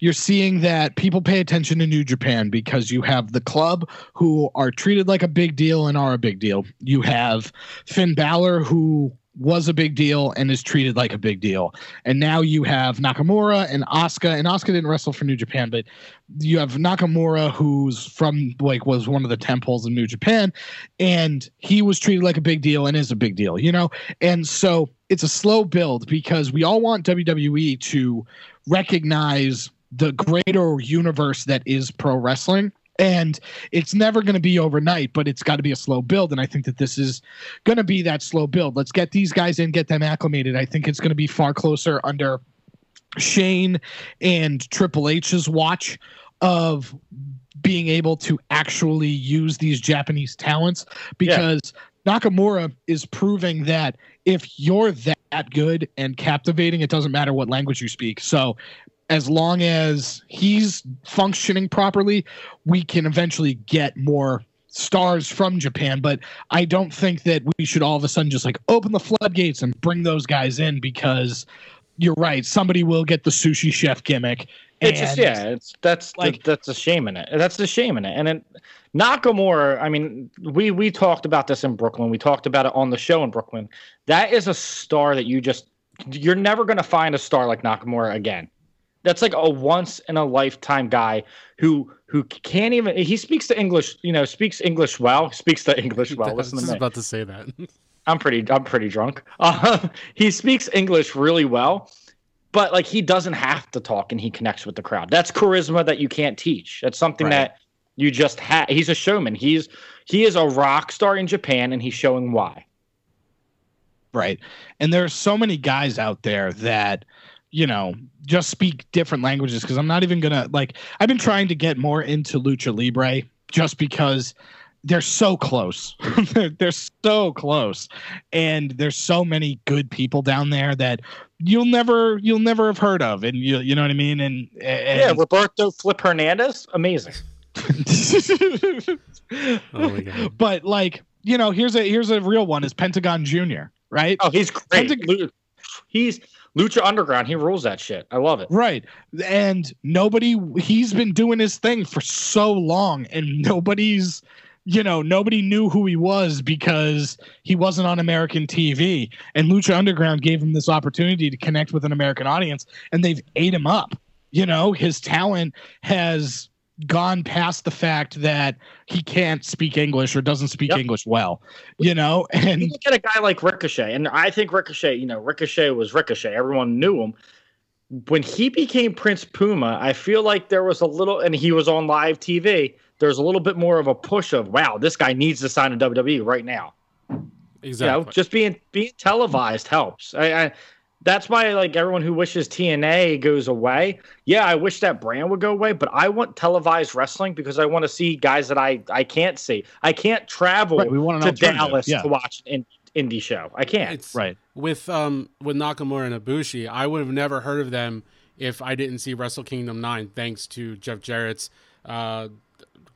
Speaker 5: you're seeing that people pay attention to New Japan because you have the club who are treated like a big deal and are a big deal. You have Finn Balor who was a big deal and is treated like a big deal. And now you have Nakamura and Asuka and Asuka didn't wrestle for New Japan, but you have Nakamura who's from like was one of the temples of New Japan and he was treated like a big deal and is a big deal, you know? And so it's a slow build because we all want WWE to recognize the greater universe that is pro wrestling. And it's never going to be overnight, but it's got to be a slow build. And I think that this is going to be that slow build. Let's get these guys in, get them acclimated. I think it's going to be far closer under Shane and Triple H's watch of being able to actually use these Japanese talents because Nakamura is proving that if you're that good and captivating, it doesn't matter what language you speak. So as long as he's functioning properly, we can eventually get more stars from Japan. But I don't think that we should all of a sudden just like open the floodgates and bring those guys in because you're right. Somebody will get the sushi chef gimmick.
Speaker 3: It's just yeah, it's that's
Speaker 5: like-
Speaker 3: like that's a shame in it. That's the shame in it. And then Nakamura, I mean, we we talked about this in Brooklyn. We talked about it on the show in Brooklyn. That is a star that you just you're never going to find a star like Nakamura again. That's like a once in a lifetime guy who who can't even he speaks the English, you know, speaks English well, speaks the English well.
Speaker 4: I was
Speaker 3: Listen to me.
Speaker 4: about to say that.
Speaker 3: I'm pretty I'm pretty drunk. Uh, he speaks English really well, but like he doesn't have to talk and he connects with the crowd. That's charisma that you can't teach. That's something
Speaker 5: Right.
Speaker 3: that you just have. He's a showman. He's he is a rock star in Japan and he's showing why.
Speaker 5: Right. And there are so many guys out there that, you know, just speak different languages because I'm not even going to like I've been trying to get more into lucha libre just because they're so close. they're, they're so close. And there's so many good people down there that you'll never you'll never have heard of and you you know what I mean and, and
Speaker 3: Yeah, Roberto Flip Hernandez, amazing.
Speaker 4: Oh my god.
Speaker 5: but like, you know, here's a here's a real one is Pentagon Jr., right?
Speaker 3: Oh, he's great.
Speaker 5: Pentag-
Speaker 3: He's Lucha Underground. He rules that shit. I love it.
Speaker 5: Right. And nobody he's been doing his thing for so long and nobody's you know, nobody knew who he was because he wasn't on American TV. And Lucha Underground gave him this opportunity to connect with an American audience and they've ate him up. You know, his talent has gone past the fact that he can't speak English or doesn't speak
Speaker 3: Yep.
Speaker 5: English well. You know, and
Speaker 3: You look at a guy like Ricochet, and I think Ricochet, you know, Ricochet was Ricochet. Everyone knew him. When he became Prince Puma, I feel like there was a little, and he was on live TV. There's a little bit more of a push of, wow, this guy needs to sign to WWE right now.
Speaker 4: Exactly.
Speaker 3: You know, just being being televised helps. I, I that's why like everyone who wishes TNA goes away. Yeah, I wish that brand would go away, but I want televised wrestling because I want to see guys that I I can't see. I can't travel
Speaker 5: Right, we want an
Speaker 3: to Dallas
Speaker 5: yeah.
Speaker 3: to watch an indie show. I can't.
Speaker 4: It's
Speaker 5: Right.
Speaker 4: with um with Nakamura and Ibushi, I would have never heard of them if I didn't see Wrestle Kingdom nine, thanks to Jeff Jarrett's uh,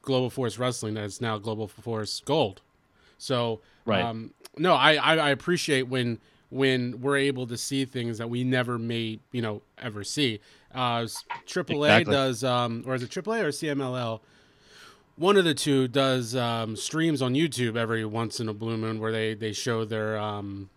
Speaker 4: Global Force Wrestling that is now Global Force Gold. So
Speaker 5: Right.
Speaker 4: um, no, I, I I appreciate when when we're able to see things that we never may you know ever see. Uh, AAA
Speaker 5: Exactly.
Speaker 4: does um or is it AAA or CMLL? One of the two does um, streams on YouTube every once in a blue moon where they they show their um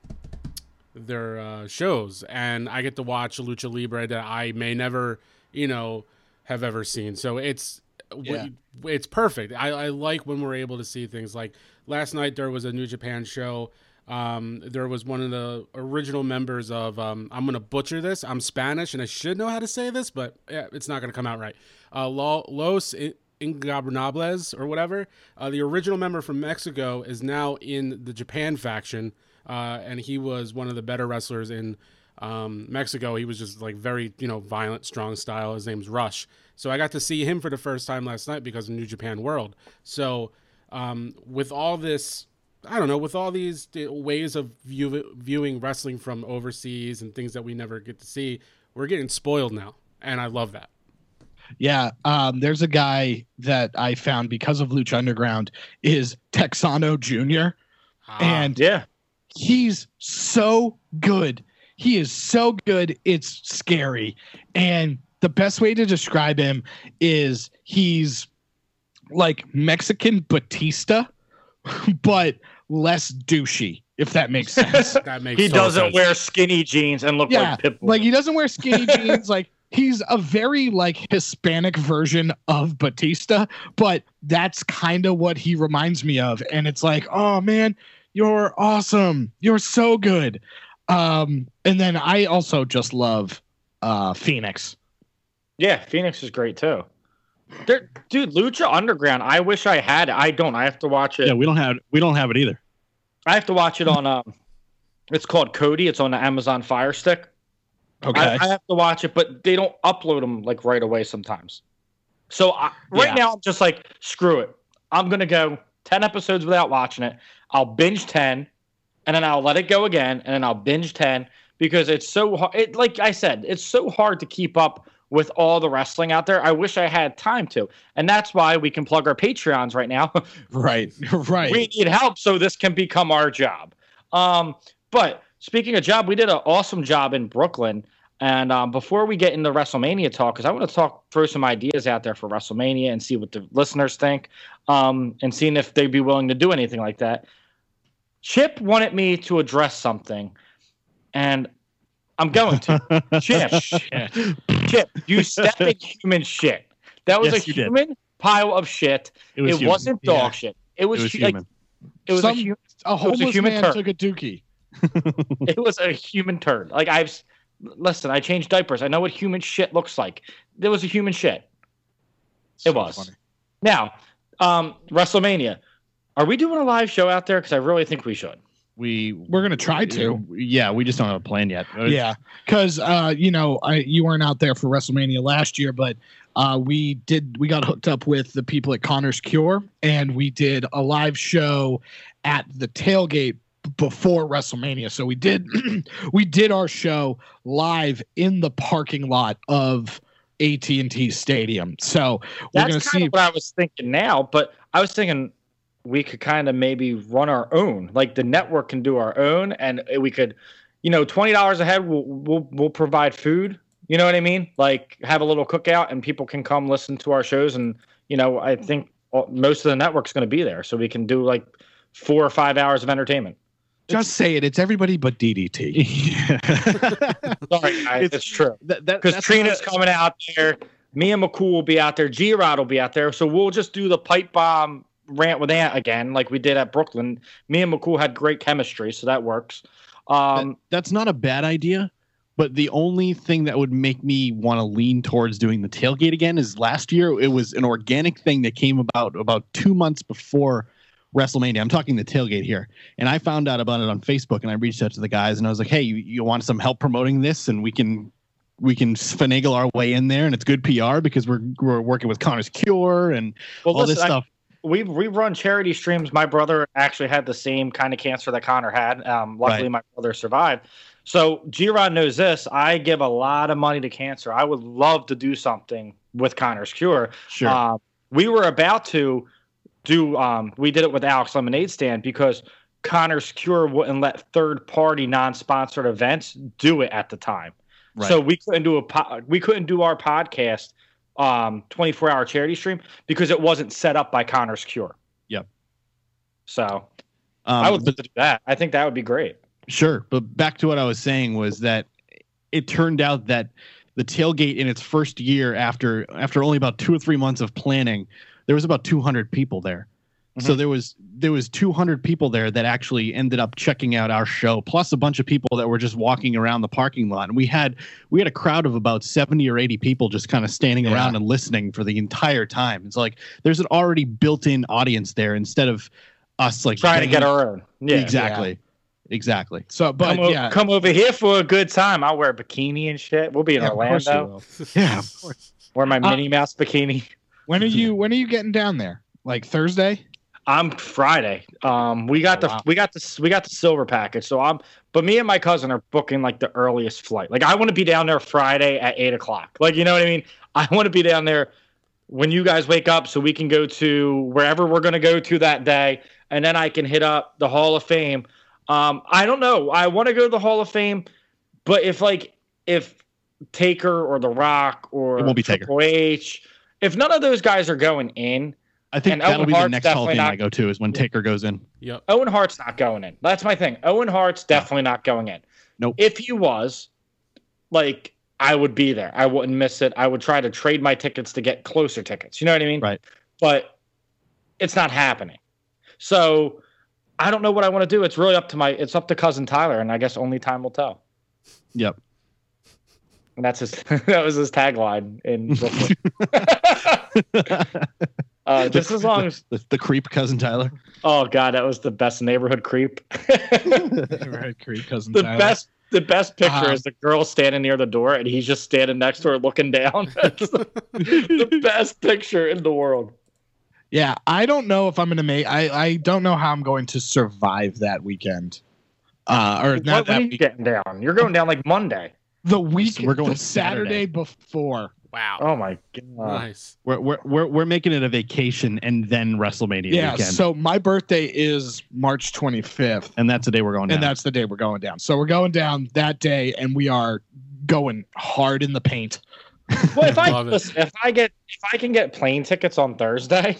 Speaker 4: their uh, shows, and I get to watch lucha libre that I may never, you know, have ever seen. So it's
Speaker 5: Yeah.
Speaker 4: it's perfect. I, I like when we're able to see things like last night. There was a New Japan show. Um, there was one of the original members of um, I'm gonna butcher this. I'm Spanish and I should know how to say this, but yeah, it's not gonna come out right. Uh, Los Ingobernables or whatever. Uh, the original member from Mexico is now in the Japan faction, uh, and he was one of the better wrestlers in um, Mexico. He was just like very, you know, violent, strong style. His name's Rush. So I got to see him for the first time last night because of New Japan World. So um, with all this, I don't know, with all these ways of view, viewing wrestling from overseas and things that we never get to see, we're getting spoiled now, and I love that.
Speaker 5: Yeah, um, there's a guy that I found because of Lucha Underground is Texano Jr.
Speaker 4: Ah,
Speaker 5: and
Speaker 3: Yeah.
Speaker 5: he's so good. He is so good. It's scary. And the best way to describe him is he's like Mexican Batista, but less douchey, if that makes sense.
Speaker 4: that makes
Speaker 3: He
Speaker 4: total
Speaker 3: doesn't
Speaker 4: sense.
Speaker 3: wear skinny jeans and look
Speaker 5: yeah,
Speaker 3: like Pitbull.
Speaker 5: like he doesn't wear skinny jeans. Like he's a very like Hispanic version of Batista, but that's kind of what he reminds me of. And it's like, oh man, you're awesome. You're so good. Um, and then I also just love uh Phoenix.
Speaker 3: yeah, Phoenix is great too. There, dude, Lucha Underground. I wish I had it. I don't. I have to watch it.
Speaker 7: Yeah, we don't have we don't have it either.
Speaker 3: I have to watch it on. Um, it's called Kodi. It's on the Amazon Fire Stick.
Speaker 5: Okay.
Speaker 3: I, I have to watch it, but they don't upload them like right away sometimes. So I, right
Speaker 5: Yeah.
Speaker 3: now, I'm just like, screw it. I'm gonna go ten episodes without watching it. I'll binge ten, and then I'll let it go again, and then I'll binge ten because it's so hard. It, like I said, it's so hard to keep up with all the wrestling out there. I wish I had time to, and that's why we can plug our Patreons right now.
Speaker 5: right. Right.
Speaker 3: we need help so this can become our job. Um, but speaking of job, we did an awesome job in Brooklyn. And um, before we get into WrestleMania talk, because I want to talk throw some ideas out there for WrestleMania and see what the listeners think, um, and seeing if they'd be willing to do anything like that. Chip wanted me to address something, and I'm going to. Chip, Chip, you stepped in human shit. That was
Speaker 7: Yes,
Speaker 3: a
Speaker 7: you did.
Speaker 3: human pile of shit.
Speaker 7: It
Speaker 3: It,
Speaker 7: was human.
Speaker 3: wasn't dog
Speaker 5: Yeah.
Speaker 3: shit. It was,
Speaker 7: It was
Speaker 3: hu- like,
Speaker 7: human.
Speaker 3: it was
Speaker 5: Some-
Speaker 3: a human.
Speaker 5: A
Speaker 3: was a
Speaker 5: homeless
Speaker 3: human
Speaker 5: man
Speaker 3: turd.
Speaker 5: took a dookie.
Speaker 3: It was a human turd. Like I've s- listen. I changed diapers. I know what human shit looks like. There was a human shit.
Speaker 5: So
Speaker 3: it was.
Speaker 5: funny.
Speaker 3: Now, um, WrestleMania. Are we doing a live show out there? Because I really think we should.
Speaker 7: We
Speaker 5: We're gonna try to.
Speaker 7: Yeah, we just don't have a plan yet.
Speaker 5: Yeah, because uh, you know, I you weren't out there for WrestleMania last year, but uh, we did. We got hooked up with the people at Connor's Cure, and we did a live show at the tailgate before WrestleMania. So we did we did our show live in the parking lot of AT and T Stadium. So we're
Speaker 3: That's
Speaker 5: gonna
Speaker 3: kind
Speaker 5: see.
Speaker 3: of what I was thinking now. But I was thinking we could kind of maybe run our own. Like the network can do our own, and we could, you know, twenty dollars a head. We'll, we'll we'll provide food. You know what I mean? Like have a little cookout, and people can come listen to our shows. And you know, I mm-hmm. think most of the network's going to be there, so we can do like four or five hours of entertainment.
Speaker 5: Just say it. It's everybody but DDT.
Speaker 3: Sorry, guys,
Speaker 7: It's-
Speaker 3: it's true.
Speaker 7: that, that,
Speaker 3: because Trina's
Speaker 7: not-
Speaker 3: coming out there. Me and McCool will be out there. G Rod will be out there. So we'll just do the pipe bomb rant with Ant again, like we did at Brooklyn. Me and McCool had great chemistry, so that works. Um,
Speaker 7: that's not a bad idea. But the only thing that would make me want to lean towards doing the tailgate again is last year it was an organic thing that came about about two months before WrestleMania. I'm talking the tailgate here, and I found out about it on Facebook, and I reached out to the guys, and I was like, "Hey, you, you want some help promoting this, and we can we can finagle our way in there, and it's good PR because we're we're working with Connor's Cure and
Speaker 3: well,
Speaker 7: all this
Speaker 3: stuff." I-
Speaker 7: stuff."
Speaker 3: we we run charity streams. My brother actually had the same kind of cancer that Connor had. Um, luckily,
Speaker 7: Right.
Speaker 3: my brother survived. So G Rod knows this. I give a lot of money to cancer. I would love to do something with Connor's Cure.
Speaker 7: Sure.
Speaker 3: Um, we were about to do. Um, we did it with Alex Lemonade Stand because Connor's Cure wouldn't let third party non sponsored events do it at the time.
Speaker 7: Right.
Speaker 3: So we couldn't do a po- we couldn't do our podcast um 24 hour charity stream because it wasn't set up by Connor's Cure.
Speaker 7: Yep.
Speaker 3: So
Speaker 7: Um,
Speaker 3: I would
Speaker 7: but-
Speaker 3: love to do that. I think that would be great.
Speaker 7: Sure, but back to what I was saying was that it turned out that the tailgate in its first year after after only about 2 or 3 months of planning, there was about 200 people there. So there was there was 200 people there that actually ended up checking out our show plus a bunch of people that were just walking around the parking lot. And we had we had a crowd of about 70 or 80 people just kind of standing
Speaker 5: Yeah.
Speaker 7: around and listening for the entire time. It's like there's an already built-in audience there instead of us like
Speaker 3: Trying to get our own. Yeah.
Speaker 7: exactly. Exactly.
Speaker 5: So, but
Speaker 3: come, o-
Speaker 5: yeah,
Speaker 3: come over here for a good time. I'll wear a bikini and shit. We'll be in
Speaker 5: yeah, of course
Speaker 3: Orlando.
Speaker 5: Yeah, of course.
Speaker 3: Wear my
Speaker 5: Uh,
Speaker 3: Minnie Mouse bikini.
Speaker 5: When are you? When are you getting down there? Like Thursday?
Speaker 3: I'm Friday. Um, we got
Speaker 5: Oh,
Speaker 3: the
Speaker 5: wow.
Speaker 3: we got the we got the silver package. So I'm, but me and my cousin are booking like the earliest flight. Like I want to be down there Friday at eight o'clock. Like you know what I mean? I want to be down there when you guys wake up, so we can go to wherever we're gonna go to that day, and then I can hit up the Hall of Fame. Um, I don't know. I want to go to the Hall of Fame, but if like if Taker or The Rock or
Speaker 7: It won't be Taker.
Speaker 3: Triple H, if none of those guys are going in.
Speaker 7: I think
Speaker 3: And
Speaker 7: that'll
Speaker 3: Owen
Speaker 7: be the next Hall of Fame
Speaker 3: not-
Speaker 7: I go to is when Taker goes in.
Speaker 4: Yep.
Speaker 3: Owen Hart's not going in. That's my thing. Owen Hart's definitely not going in.
Speaker 7: Nope.
Speaker 3: If he was, like, I would be there. I wouldn't miss it. I would try to trade my tickets to get closer tickets. You know what I mean?
Speaker 7: Right.
Speaker 3: But it's not happening. So I don't know what I want to do. It's really up to my. It's up to cousin Tyler, and I guess only time will tell.
Speaker 7: Yep.
Speaker 3: And that's his. that was his tagline in Brooklyn. uh, just as long as.
Speaker 7: the, the creep cousin Tyler.
Speaker 3: Oh God, that was the best neighborhood creep.
Speaker 5: right, Creed cousin
Speaker 3: the
Speaker 5: Tyler.
Speaker 3: best the best picture
Speaker 5: Um,
Speaker 3: is the girl standing near the door and he's just standing next to her looking down. That's the, the best picture in the world.
Speaker 5: Yeah, I don't know if I'm gonna make. I I don't know how I'm going to survive that weekend. Uh, or
Speaker 3: What,
Speaker 5: not
Speaker 3: when are
Speaker 5: that week,
Speaker 3: getting down? You're going down like Monday.
Speaker 5: the week.
Speaker 7: We're going
Speaker 5: the Saturday,
Speaker 7: Saturday.
Speaker 5: before.
Speaker 4: Wow.
Speaker 3: Oh my god.
Speaker 4: nice.
Speaker 7: We're, we're we're we're making it a vacation and then WrestleMania
Speaker 5: Yeah.
Speaker 7: weekend,
Speaker 5: So my birthday is March 25th,
Speaker 7: and that's the day we're going down.
Speaker 5: and that's the day we're going down. So we're going down that day, and we are going hard in the paint.
Speaker 3: Well, if I
Speaker 4: Love
Speaker 3: listen, if I get if I can get plane tickets on Thursday,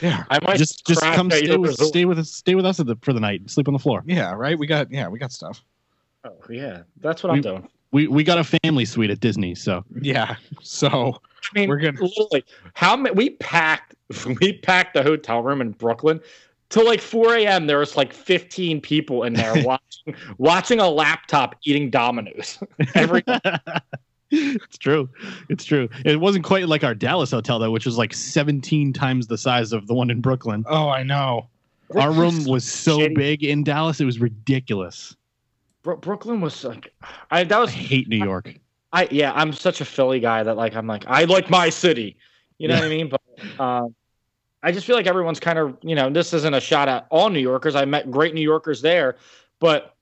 Speaker 5: Yeah.
Speaker 3: I might
Speaker 7: just just come stay with stay with us stay with us at the, for the night. Sleep on the floor.
Speaker 5: Yeah. Right. We got. Yeah. We got stuff.
Speaker 3: Oh yeah, that's what I'm doing.
Speaker 7: We we got a family suite at Disney, so
Speaker 5: Yeah. So
Speaker 3: I mean,
Speaker 5: We're gonna-
Speaker 3: literally how many we packed we packed the hotel room in Brooklyn till like 4 a.m. There was like 15 people in there watching watching a laptop eating Domino's. Every
Speaker 7: it's true. It's true. It wasn't quite like our Dallas hotel though, which was like 17 times the size of the one in Brooklyn.
Speaker 5: oh, I know.
Speaker 7: Our room was so
Speaker 3: Shitty.
Speaker 7: big in Dallas, it was ridiculous.
Speaker 3: Bro- Brooklyn was like I that
Speaker 7: I
Speaker 3: was
Speaker 7: hate New York.
Speaker 3: I yeah, I'm such a Philly guy that like I'm like I like my city. You know what I mean? But um, I just feel like everyone's kind of you know this isn't a shot at all New Yorkers. I met great New Yorkers there, but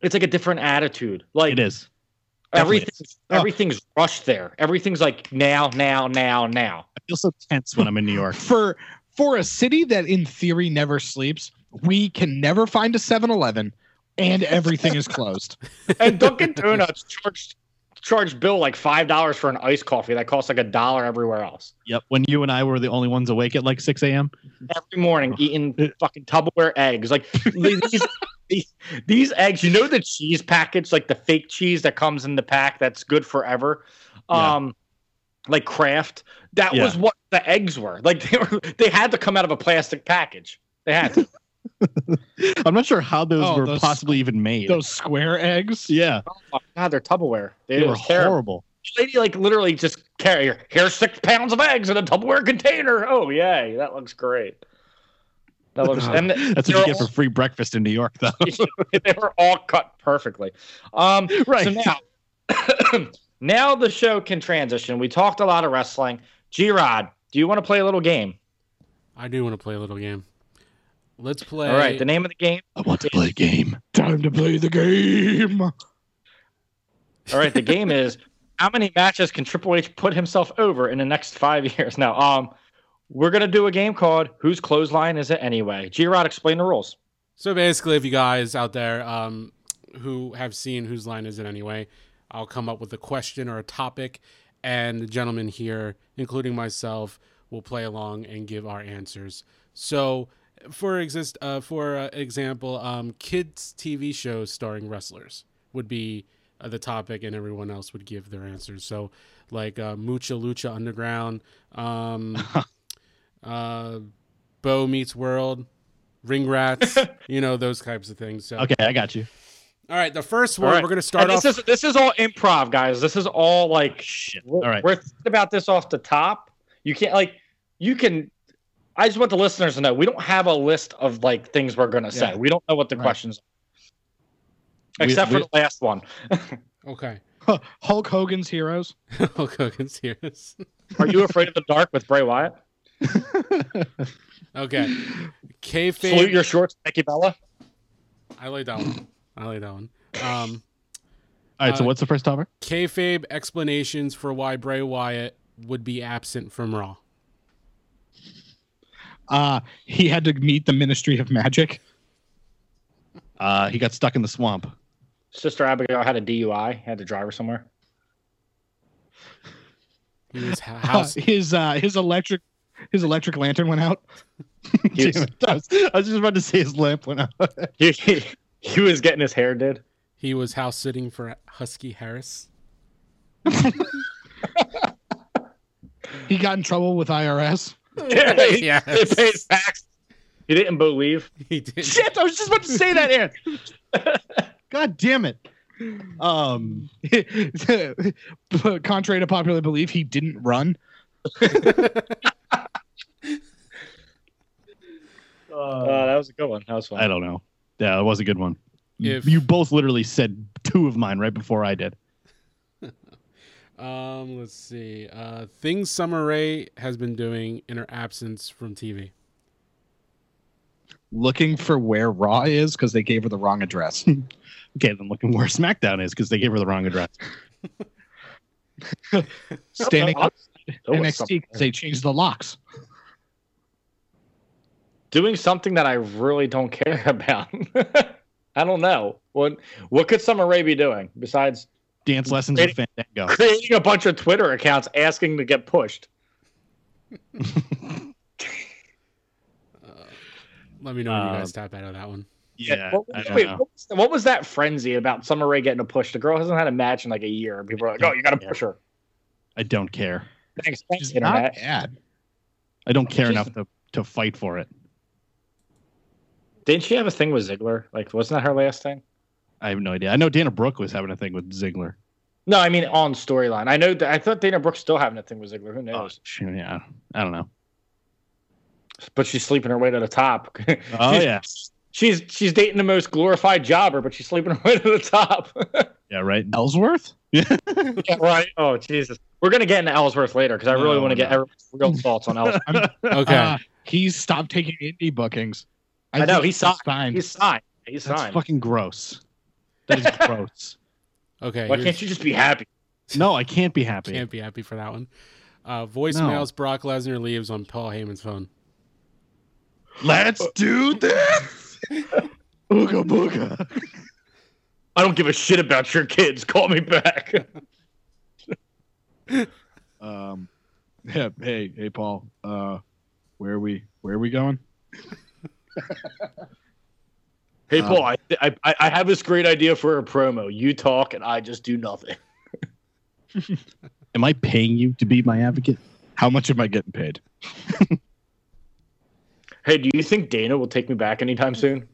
Speaker 3: it's like a different attitude. Like
Speaker 7: It is. Definitely
Speaker 3: everything's everything's rushed there. Everything's like now, now, now, now.
Speaker 7: I feel so tense when I'm in New York.
Speaker 5: For for a city that in theory never sleeps, we can never find a 7-Eleven and everything is closed.
Speaker 3: And Dunkin' Donuts charged charged Bill like five dollars for an iced coffee that costs like a dollar everywhere else.
Speaker 7: Yep. When you and I were the only ones awake at like 6 a.m.
Speaker 3: every morning eating fucking Tupperware eggs. Like these, these, these eggs, you know the cheese package, like the fake cheese that comes in the pack that's good forever.
Speaker 7: Yeah.
Speaker 3: Um, like Kraft. That
Speaker 7: Yeah.
Speaker 3: was what the eggs were. Like they were, they had to come out of a plastic package. They had to.
Speaker 7: I'm not sure how those
Speaker 5: Oh,
Speaker 7: were
Speaker 5: those-
Speaker 7: possibly even made.
Speaker 5: Those square eggs.
Speaker 7: yeah,
Speaker 3: oh my god, they're Tupperware. They,
Speaker 7: they were
Speaker 3: were terrible.
Speaker 7: horrible.
Speaker 3: Lady like literally just carry here's six pounds of eggs in a Tupperware container. Oh yay, that looks great. That looks and
Speaker 7: That's what you get
Speaker 3: all-
Speaker 7: for free breakfast in New York, though.
Speaker 3: they were all cut perfectly. Um,
Speaker 7: Right.
Speaker 3: So now, now the show can transition. We talked a lot of wrestling. G Rod, do you want to play a little game?
Speaker 4: I do want to play a little game. Let's play.
Speaker 3: All right. The name of the game.
Speaker 7: I want to play a game.
Speaker 5: Time to play the game.
Speaker 3: All right. The game is how many matches can Triple H put himself over in the next five years? Now, um, we're gonna do a game called Whose Clothesline Is It Anyway? G Rod, explain the rules.
Speaker 4: So basically, if you guys out there um, who have seen whose line is it anyway, I'll come up with a question or a topic, and the gentleman here, including myself, will play along and give our answers. So, for exist, uh, for uh, example, um, kids TV shows starring wrestlers would be uh, the topic, and everyone else would give their answers. So, like uh, Mucha Lucha Underground, um, uh, Bo Meets World, Ring Rats, you know those types of things. So,
Speaker 7: Okay, I got you.
Speaker 4: all right, the first one
Speaker 3: right.
Speaker 4: we're gonna start
Speaker 3: And
Speaker 4: off.
Speaker 3: this is this is all improv, guys. This is all like
Speaker 7: Shit.
Speaker 3: We're,
Speaker 7: All right.
Speaker 3: we're thinking about this off the top. You can't like you can. I just want the listeners to know we don't have a list of like things we're gonna say.
Speaker 5: Yeah.
Speaker 3: We don't know what the
Speaker 5: Right.
Speaker 3: questions are,
Speaker 7: We-
Speaker 3: except for
Speaker 7: we-
Speaker 3: the last one.
Speaker 4: okay,
Speaker 5: Hulk Hogan's heroes.
Speaker 4: Hulk Hogan's Heroes.
Speaker 3: Are you afraid of the dark with Bray Wyatt?
Speaker 4: okay,
Speaker 3: Salute
Speaker 4: kayfabe.
Speaker 3: your shorts, Becky Bella.
Speaker 4: I like that one. I like that one. Um,
Speaker 7: All right, so
Speaker 4: Uh,
Speaker 7: what's the first topic?
Speaker 4: kayfabe explanations for why Bray Wyatt would be absent from Raw.
Speaker 5: Uh, he had to meet the Ministry of Magic.
Speaker 7: Uh, he got stuck in the swamp.
Speaker 3: Sister Abigail had a DUI, had to drive her somewhere.
Speaker 4: His was ha-
Speaker 5: Uh,
Speaker 4: house.
Speaker 5: his uh, his electric his electric lantern went out.
Speaker 3: He was,
Speaker 7: Damn it. I, was, I was just about to say his lamp went out.
Speaker 3: he, he, he was getting his hair did.
Speaker 4: He was house sitting for Husky Harris.
Speaker 5: He got in trouble with IRS.
Speaker 3: He,
Speaker 4: Yes.
Speaker 3: he pays tax. He didn't believe.
Speaker 4: He did.
Speaker 7: Shit, I was just about to say that, Aaron. God damn it. Um,
Speaker 5: Contrary to popular belief, he didn't run.
Speaker 3: Uh, that was a good one. That was fun.
Speaker 7: I don't know. Yeah, it was a good one.
Speaker 4: If-
Speaker 7: you both literally said two of mine right before I did.
Speaker 4: Um, let's see. Uh, things Summer Rae has been doing in her absence from TV.
Speaker 5: Looking for where Raw is because they gave her the wrong address.
Speaker 7: Okay, then looking where SmackDown is because they gave her the wrong address.
Speaker 5: Standing up NXT because they changed the locks.
Speaker 3: doing something that I really don't care about. I don't know. What what could Summer Rae be doing besides
Speaker 7: Dance lessons with Fandango.
Speaker 3: creating a bunch of Twitter accounts asking to get pushed?
Speaker 4: Let me know when you guys um, tap out of that one.
Speaker 7: Yeah,
Speaker 3: What,
Speaker 7: I don't
Speaker 3: wait, what was, what was that frenzy about Summer Rae getting a push? The girl hasn't had a match in like a year, and people are like, "Oh, you got to push her."
Speaker 7: I don't care.
Speaker 3: Thanks, thanks,
Speaker 5: She's not bad.
Speaker 7: I don't care
Speaker 3: She's-
Speaker 7: enough to, to fight for it.
Speaker 3: Didn't she have a thing with Ziggler? Like, wasn't that her last thing?
Speaker 7: I have no idea. I know Dana Brooke was having a thing with Ziggler.
Speaker 3: No, I mean on storyline. I know that I thought Dana Brooke's still having a thing with Ziggler. Who
Speaker 7: Oh,
Speaker 3: knows?
Speaker 7: sh- yeah. I don't know.
Speaker 3: But she's sleeping her way to the top.
Speaker 7: Oh
Speaker 3: She's-
Speaker 7: yeah.
Speaker 3: She's she's dating the most glorified jobber, but she's sleeping her way to the top.
Speaker 7: Yeah, right.
Speaker 5: Ellsworth?
Speaker 3: yeah, right. Oh Jesus. We're gonna get into Ellsworth later because I really
Speaker 7: No,
Speaker 3: want to get everyone's real thoughts on Ellsworth.
Speaker 4: Okay.
Speaker 5: Uh, he's stopped taking indie bookings.
Speaker 3: I know,
Speaker 5: think
Speaker 3: he's
Speaker 5: that's
Speaker 3: signed.
Speaker 5: fine.
Speaker 3: He's signed. He's
Speaker 7: That's
Speaker 3: signed.
Speaker 7: fucking gross. That is gross.
Speaker 4: okay.
Speaker 3: Why
Speaker 4: here's-
Speaker 3: can't you just be happy?
Speaker 7: No, I can't be happy.
Speaker 4: Can't be happy for that one. Uh, voicemails Brock Lesnar leaves on Paul Heyman's phone.
Speaker 7: Let's do this. Ooga booga.
Speaker 3: I don't give a shit about your kids. Call me back.
Speaker 5: Um, yeah, hey, hey, Paul. Uh, where are we? Where are we going?
Speaker 3: Hey
Speaker 5: Uh,
Speaker 3: Paul, I, I I- I have this great idea for a promo. You talk and I just do nothing.
Speaker 7: Am I paying you to be my advocate?
Speaker 5: How much am I getting paid?
Speaker 3: Hey, do you think Dana will take me back anytime soon?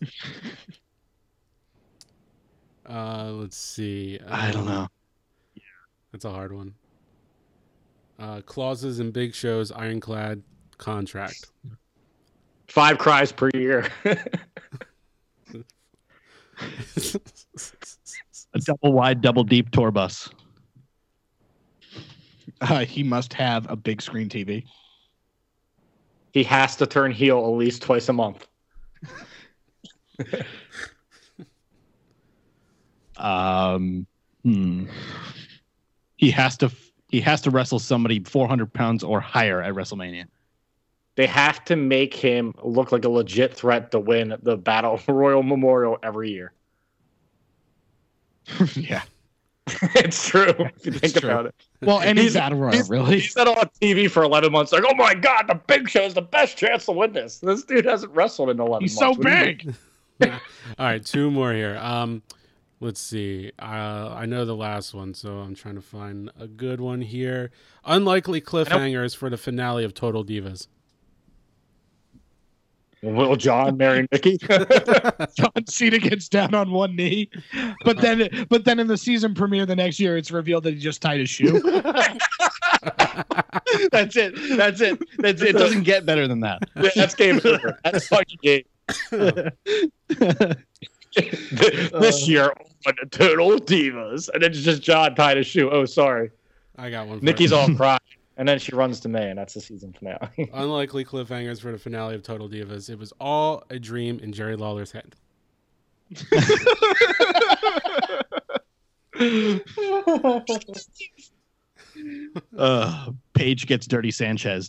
Speaker 4: Uh, let's see.
Speaker 7: I don't
Speaker 4: Um,
Speaker 7: know.
Speaker 4: That's a hard one. Uh, clauses in Big Show's ironclad contract.
Speaker 3: Five cries per year.
Speaker 7: A double wide, double deep tour bus.
Speaker 5: Uh, he must have a big screen TV.
Speaker 3: he has to turn heel at least twice a month.
Speaker 7: Um, hmm. He has to. He has to wrestle somebody 400 pounds or higher at WrestleMania.
Speaker 3: They have to make him look like a legit threat to win the Battle Royal Memorial every year.
Speaker 5: yeah.
Speaker 3: it's true if you think
Speaker 5: true.
Speaker 3: about it.
Speaker 5: Well, and he's
Speaker 3: He's-
Speaker 5: out of Royal,
Speaker 3: he's-
Speaker 5: really.
Speaker 3: He's been on TV for 11 months, like, oh my God, the Big Show is the best chance to win this. This dude hasn't wrestled in 11
Speaker 5: He's so
Speaker 3: months. What do you mean?
Speaker 5: big.
Speaker 4: All right, two more here. Um, let's see. Uh, I know the last one, so I'm trying to find a good one here. Unlikely cliffhangers for the finale of Total Divas.
Speaker 3: Will John marry Nikki?
Speaker 5: John Cena gets down on one knee, but then, but then in the season premiere the next year, it's revealed that he just tied his shoe.
Speaker 7: That's it. That's it. That's it. it. Doesn't get better than that.
Speaker 3: That's game over. That's fucking game. this year oh, the Total Divas, and it's just John tied his shoe. Oh, sorry.
Speaker 4: I got one.
Speaker 3: Nikki's all crying, and then she runs to me, and that's the season finale.
Speaker 4: Unlikely cliffhangers for the finale of Total Divas. It was all a dream in Jerry Lawler's head.
Speaker 7: Uh, Paige gets dirty Sanchez.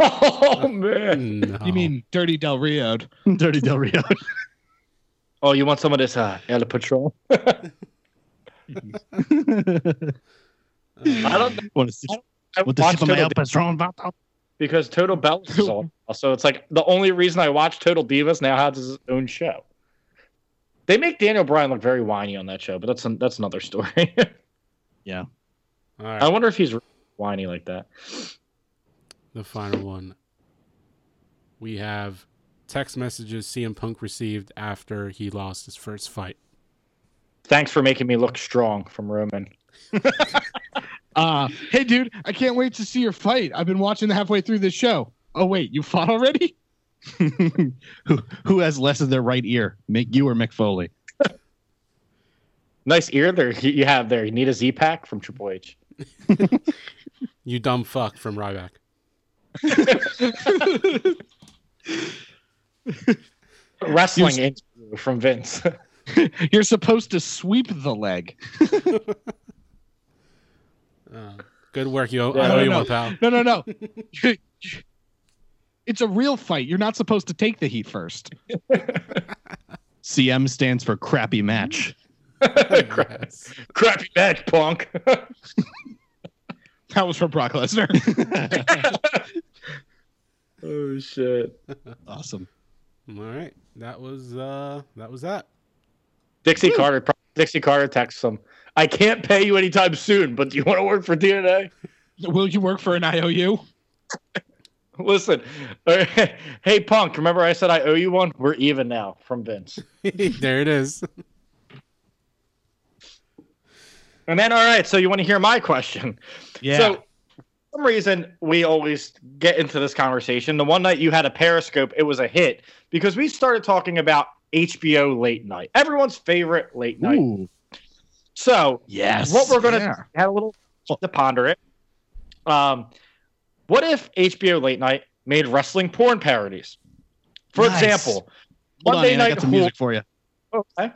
Speaker 3: oh man!
Speaker 4: No.
Speaker 5: You mean Dirty Del Rio?
Speaker 7: dirty Del Rio.
Speaker 3: Oh, you want some of this uh, El Patron? I don't.
Speaker 7: Want to see
Speaker 3: I
Speaker 7: what the
Speaker 3: watched
Speaker 7: ship of my
Speaker 3: Total
Speaker 7: Alpha is wrong about?
Speaker 3: because Total Bellas is on. So it's like the only reason I watch Total Divas now has his own show. They make Daniel Bryan look very whiny on that show, but that's that's another story.
Speaker 7: Yeah.
Speaker 4: All right,
Speaker 3: I wonder if he's whiny like that.
Speaker 4: the final one. We have text messages CM Punk received after he lost his first fight.
Speaker 3: Thanks for making me look strong from Roman.
Speaker 5: Uh, hey, dude, I can't wait to see your fight. I've been watching halfway through this show. Oh wait, you fought already?
Speaker 7: who who has less of their right ear, Mick you or Mick Foley?
Speaker 3: Nice ear there you have there. You need a Z pack from Triple H.
Speaker 4: You dumb fuck from Ryback.
Speaker 3: Wrestling interview from Vince.
Speaker 5: You're supposed to sweep the leg.
Speaker 4: Uh, good work, you.
Speaker 3: Yeah,
Speaker 4: I
Speaker 3: no,
Speaker 4: owe you
Speaker 5: no.
Speaker 4: one, pal.
Speaker 5: No, no, no. it's a real fight. You're not supposed to take the heat first.
Speaker 7: CM stands for crappy match.
Speaker 4: Yes.
Speaker 3: Crappy match, punk.
Speaker 5: That was from Brock Lesnar.
Speaker 3: oh shit.
Speaker 7: Awesome.
Speaker 4: All right, that was uh that was that.
Speaker 3: Dixie Carter. Dixie Carter texts him. I can't pay you anytime soon, but do you want to work for TNA?
Speaker 5: Will you work for an IOU?
Speaker 3: Listen, uh, hey Punk, remember I said I owe you one? We're even now from Vince.
Speaker 4: there it is.
Speaker 3: And then, all right, so you want to hear my question?
Speaker 5: Yeah.
Speaker 3: So, for some reason, we always get into this conversation. The one night you had a Periscope, it was a hit because we started talking about HBO late night, everyone's favorite late night.
Speaker 7: Ooh,
Speaker 3: So,
Speaker 7: yes.
Speaker 3: what we're going to
Speaker 5: Yeah.
Speaker 3: have a little to ponder it. Um, what if HBO late night made wrestling porn parodies? For
Speaker 7: Nice.
Speaker 3: example,
Speaker 7: Hold on,
Speaker 3: Monday
Speaker 7: Ian, I
Speaker 3: night
Speaker 7: got some music for you.
Speaker 3: Hulu- okay.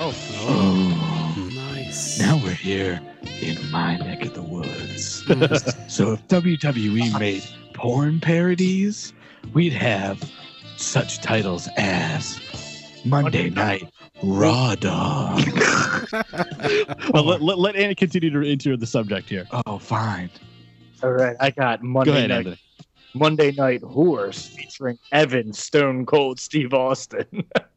Speaker 7: Oh,
Speaker 4: Nice.
Speaker 7: now we're here in my neck of the woods. so if WWE made porn parodies, we'd have such titles as Monday Night Raw Dog. well, let, let, let Anna continue to enter the subject here.
Speaker 5: Oh, fine.
Speaker 3: All right, I got Monday
Speaker 7: Go ahead,
Speaker 3: night
Speaker 7: Anthony.
Speaker 3: Monday Night Whores featuring Evan Stone Cold Steve Austin.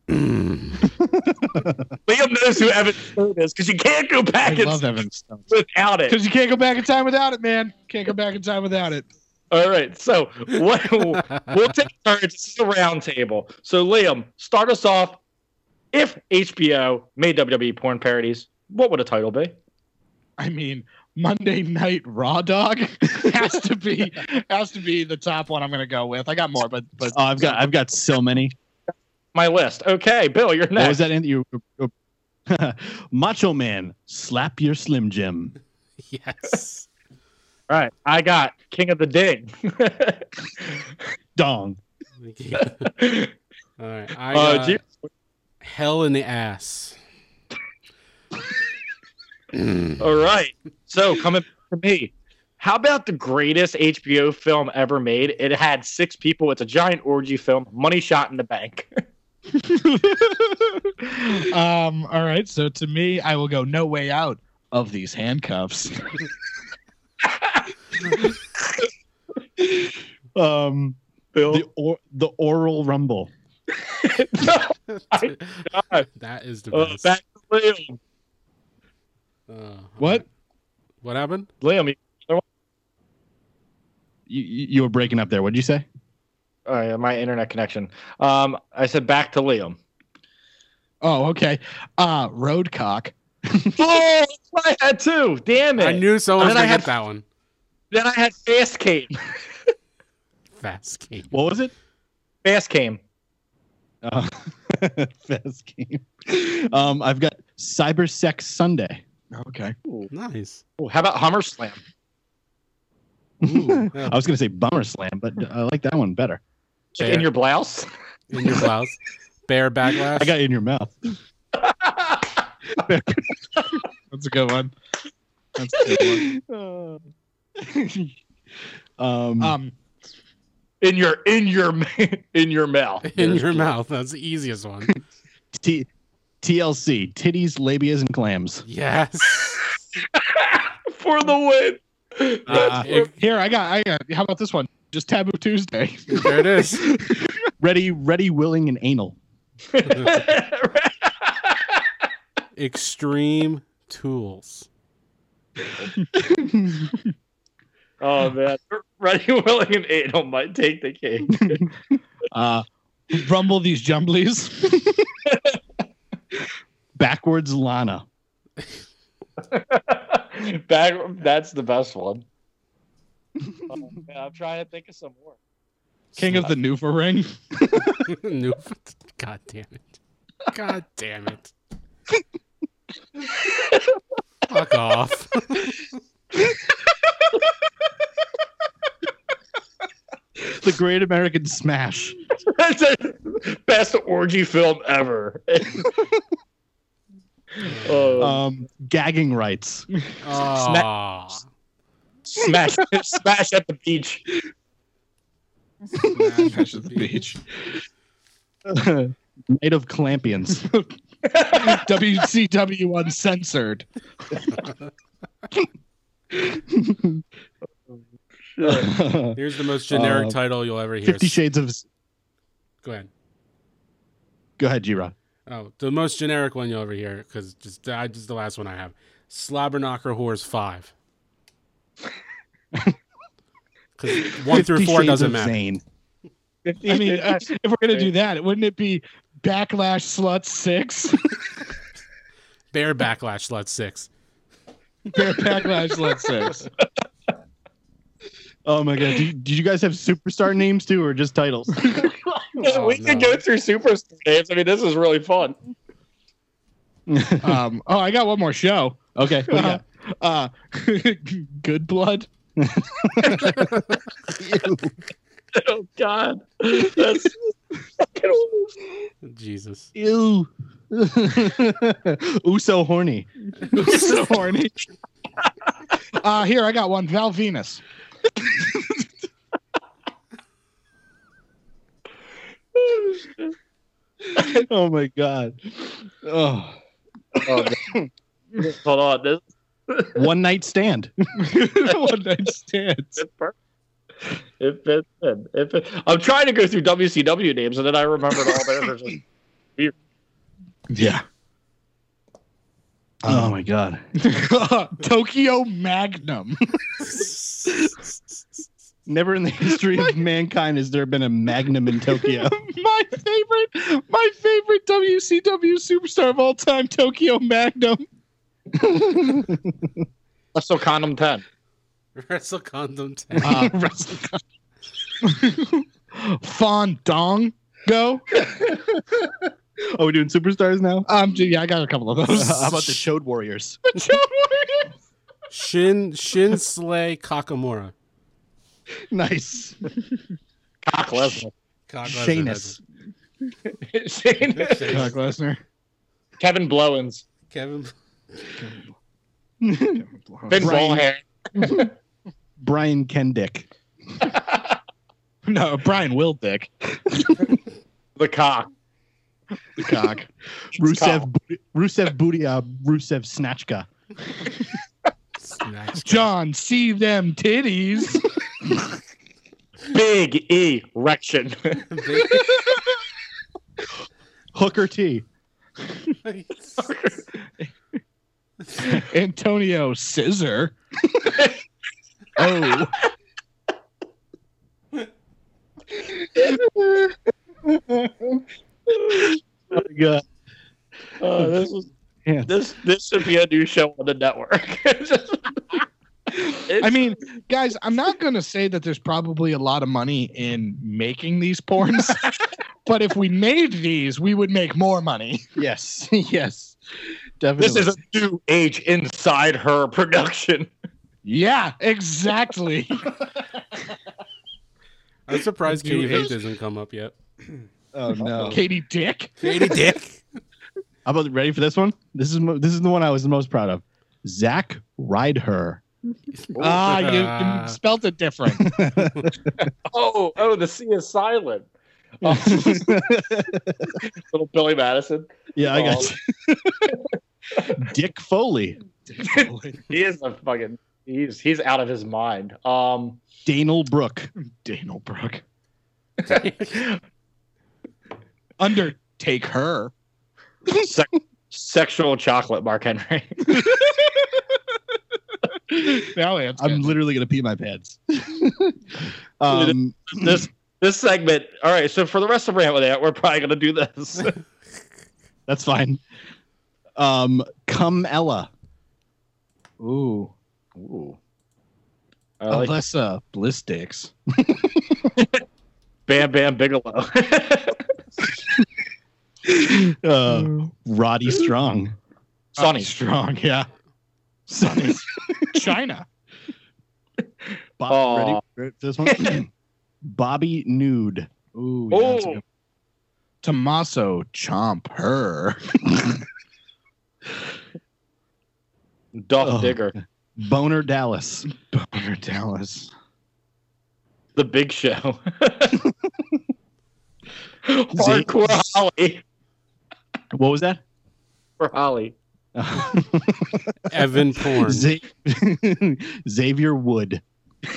Speaker 4: Mm.
Speaker 3: Liam knows who Evan Stone is because you can't go
Speaker 5: I
Speaker 3: back in
Speaker 5: love Evan Stone.
Speaker 3: without it.
Speaker 5: Because you can't go back in time without it, man. Can't go back in time without it.
Speaker 3: All right, so what, we'll take turns. This is a round table. So Liam, start us off. If HBO made WWE porn parodies, what would a title be?
Speaker 5: I mean, Monday Night Raw Dog has to be has to be the top one. I'm gonna go with. I got more, but but
Speaker 7: Oh, I've got I've got so many.
Speaker 3: My list. Okay, Bill, you're
Speaker 7: What was that in you? Macho Man, slap your Slim Jim.
Speaker 4: yes.
Speaker 3: All right, I got King of the Ding.
Speaker 7: Dong.
Speaker 4: All right. I
Speaker 3: uh,
Speaker 4: got
Speaker 3: G-
Speaker 4: hell in the ass.
Speaker 3: All right. So coming to me, how about the greatest HBO film ever made? It had six people. It's a giant orgy film. Money shot in the bank.
Speaker 5: um. All right. So to me, I will go no way out of these handcuffs.
Speaker 7: Um,
Speaker 3: Bill.
Speaker 7: the or, the oral rumble.
Speaker 3: no, I, God.
Speaker 4: That is the
Speaker 3: Uh,
Speaker 4: best.
Speaker 3: back to Liam.
Speaker 4: Uh,
Speaker 5: What?
Speaker 4: What happened?
Speaker 3: Liam, you-
Speaker 7: You, you you were breaking up there. What did you say?
Speaker 3: oh, yeah, my internet connection. Um, I said back to Liam.
Speaker 5: Oh, okay. Uh, Roadcock.
Speaker 3: oh, that's what I had too. Damn it.
Speaker 4: I knew someone was
Speaker 3: And then I
Speaker 4: gonna
Speaker 3: had-
Speaker 4: get that one.
Speaker 3: Then I had Fast Came.
Speaker 4: Fast game.
Speaker 7: What was it?
Speaker 3: Fast Came.
Speaker 7: Uh, fast game. Um, I've got Cyber Sex Sunday.
Speaker 5: Okay.
Speaker 4: Nice.
Speaker 3: Ooh, how about Hummer Slam?
Speaker 4: Ooh,
Speaker 7: I was going to say Bummer Slam, but I like that one better.
Speaker 4: Bear.
Speaker 3: in your blouse?
Speaker 4: in your blouse. Bear backlash.
Speaker 7: I got it in your mouth.
Speaker 5: That's a good one. That's a good one.
Speaker 7: um,
Speaker 5: Um.
Speaker 3: in your in your in your mouth.
Speaker 4: in your mouth. That's the easiest one.
Speaker 7: T- TLC, titties, labias, and clams.
Speaker 4: Yes.
Speaker 3: for the win.
Speaker 4: Uh, it-
Speaker 5: Here, I got. I got. How about this one? Just Taboo Tuesday.
Speaker 4: there it is.
Speaker 7: Ready, ready, willing, and anal.
Speaker 4: Extreme tools.
Speaker 3: Oh man, ready, willing, and anal might take the cake.
Speaker 7: Uh,
Speaker 5: Rumble these jumblies.
Speaker 7: backwards Lana.
Speaker 3: Back, that's the best one. Oh, man, I'm trying to think of some more.
Speaker 5: King of the Nufa ring.
Speaker 4: New. God damn it. God damn it. Fuck off.
Speaker 7: The Great American Smash.
Speaker 3: That's the best orgy film ever. oh,
Speaker 7: Um, gagging rights.
Speaker 4: Oh,
Speaker 3: smash, smash at the beach.
Speaker 5: Smash at the beach.
Speaker 7: Night of Clampions.
Speaker 5: WCW uncensored.
Speaker 4: here's the most generic
Speaker 7: Uh,
Speaker 4: title you'll ever hear.
Speaker 7: Fifty Shades of
Speaker 4: Go ahead.
Speaker 7: Go ahead, G Rod.
Speaker 4: Oh, the most generic one you'll ever hear, because just I just the last one I have. Slobberknocker Horse Five. Because one through four doesn't matter.
Speaker 7: Zane.
Speaker 5: I mean, uh, if we're gonna do that, wouldn't it be Backlash Slut Six?
Speaker 4: Bear Backlash Slut Six.
Speaker 5: Bear Backlash Slut Six.
Speaker 7: Oh my god! Did, did you guys have superstar names too, or just titles?
Speaker 4: Oh,
Speaker 3: we can
Speaker 4: no.
Speaker 3: go through superstar names. I mean, this is really fun.
Speaker 5: Um, oh, I got one more show.
Speaker 7: okay. what do you got?
Speaker 5: Uh, Good Blood.
Speaker 3: Oh God, that's
Speaker 4: Jesus.
Speaker 7: Ew. Ooh, so horny.
Speaker 5: so horny. Uh, here I got one. Val Venus.
Speaker 7: oh my god. Oh,
Speaker 3: oh, man. hold on. This
Speaker 7: one night stand.
Speaker 5: one night stands.
Speaker 3: is perfect. It fits in. It fit- I'm trying to go through WCW names, and then I remembered all theirs. are just-
Speaker 7: Yeah. Oh my god.
Speaker 5: Tokyo Magnum.
Speaker 7: Never in the history of mankind has there been a Magnum in Tokyo.
Speaker 5: my favorite, my favorite WCW superstar of all time, Tokyo Magnum.
Speaker 3: Wrestle Condom 10.
Speaker 4: Wrestle Condom 10.
Speaker 5: Uh, Fondong. Go.
Speaker 7: oh, we're doing superstars now?
Speaker 5: Um, yeah, I got a couple of those.
Speaker 7: How about the Chode Warriors?
Speaker 4: Shin Shin Slay Kakamura.
Speaker 7: nice.
Speaker 3: Cock Lesnar.
Speaker 4: Cock Lesnar,
Speaker 7: Shanus.
Speaker 3: Shane-
Speaker 5: Brock Lesnar.
Speaker 3: Kevin Blowens.
Speaker 4: Kevin.
Speaker 3: Finn
Speaker 7: Brian-
Speaker 3: Ballhair.
Speaker 7: Brian Kendick.
Speaker 5: No, Brian Wildick.
Speaker 3: The cock.
Speaker 5: The cock.
Speaker 7: Rusev, Booty- Rusev Booty, uh, Rusev Snatchka.
Speaker 4: Snatch.
Speaker 5: John, see them titties.
Speaker 3: Big erection.
Speaker 7: Hooker T.
Speaker 5: Antonio Scissor.
Speaker 7: Oh. Oh my god.
Speaker 3: Uh, this was
Speaker 7: Yeah.
Speaker 3: this this should be a new show on the network.
Speaker 5: I mean, guys, I'm not going to say that there's probably a lot of money in making these porns, but if we made these, we would make more money.
Speaker 7: Yes. yes. Definitely.
Speaker 3: this is a new age inside her production.
Speaker 5: Yeah, exactly.
Speaker 4: I'm surprised
Speaker 5: New
Speaker 4: Katie
Speaker 5: age.
Speaker 4: Vick doesn't come up yet.
Speaker 7: oh no.
Speaker 5: Katie Dick.
Speaker 4: Katie Dick.
Speaker 7: How about ready for this one? This is mo- this is the one I was the most proud of. Zach Rideher.
Speaker 5: Ah, you,
Speaker 4: Ah.
Speaker 5: you spelt it different.
Speaker 3: Oh, oh, the sea is silent. Oh, little Billy Madison.
Speaker 7: yeah, I got
Speaker 3: Oh.
Speaker 7: you. Dick Foley.
Speaker 3: He is a fucking. He's he's out of his mind. Um,
Speaker 7: Danel Brook.
Speaker 5: Daniel Brooke. Undertake her.
Speaker 3: sec- sexual chocolate, Mark Henry.
Speaker 5: Now that's
Speaker 7: I'm
Speaker 5: good.
Speaker 7: literally gonna pee my pants. um,
Speaker 3: this this segment. All right, so for the rest of Rant with Ant, we're probably gonna do this.
Speaker 7: that's fine. Um, come Ella.
Speaker 5: Ooh.
Speaker 7: Ooh.
Speaker 3: I like
Speaker 5: Alessa Blissticks.
Speaker 3: Bam Bam Bigelow.
Speaker 7: Uh, Roddy Strong.
Speaker 3: Sonny.
Speaker 5: Strong, yeah. Sonny. China.
Speaker 7: Bob,
Speaker 3: Aw.
Speaker 7: ready for this one? Bobby Nude.
Speaker 5: Ooh, yeah, that's
Speaker 3: Oh,
Speaker 5: good- Tommaso Chomp her.
Speaker 3: Duff
Speaker 7: Oh.
Speaker 3: Digger.
Speaker 7: Boner Dallas.
Speaker 5: Boner Dallas.
Speaker 3: The Big Show. Hardcore Holly.
Speaker 7: What was that?
Speaker 3: For Holly.
Speaker 4: Evan Porn.
Speaker 7: Za- Xavier Wood.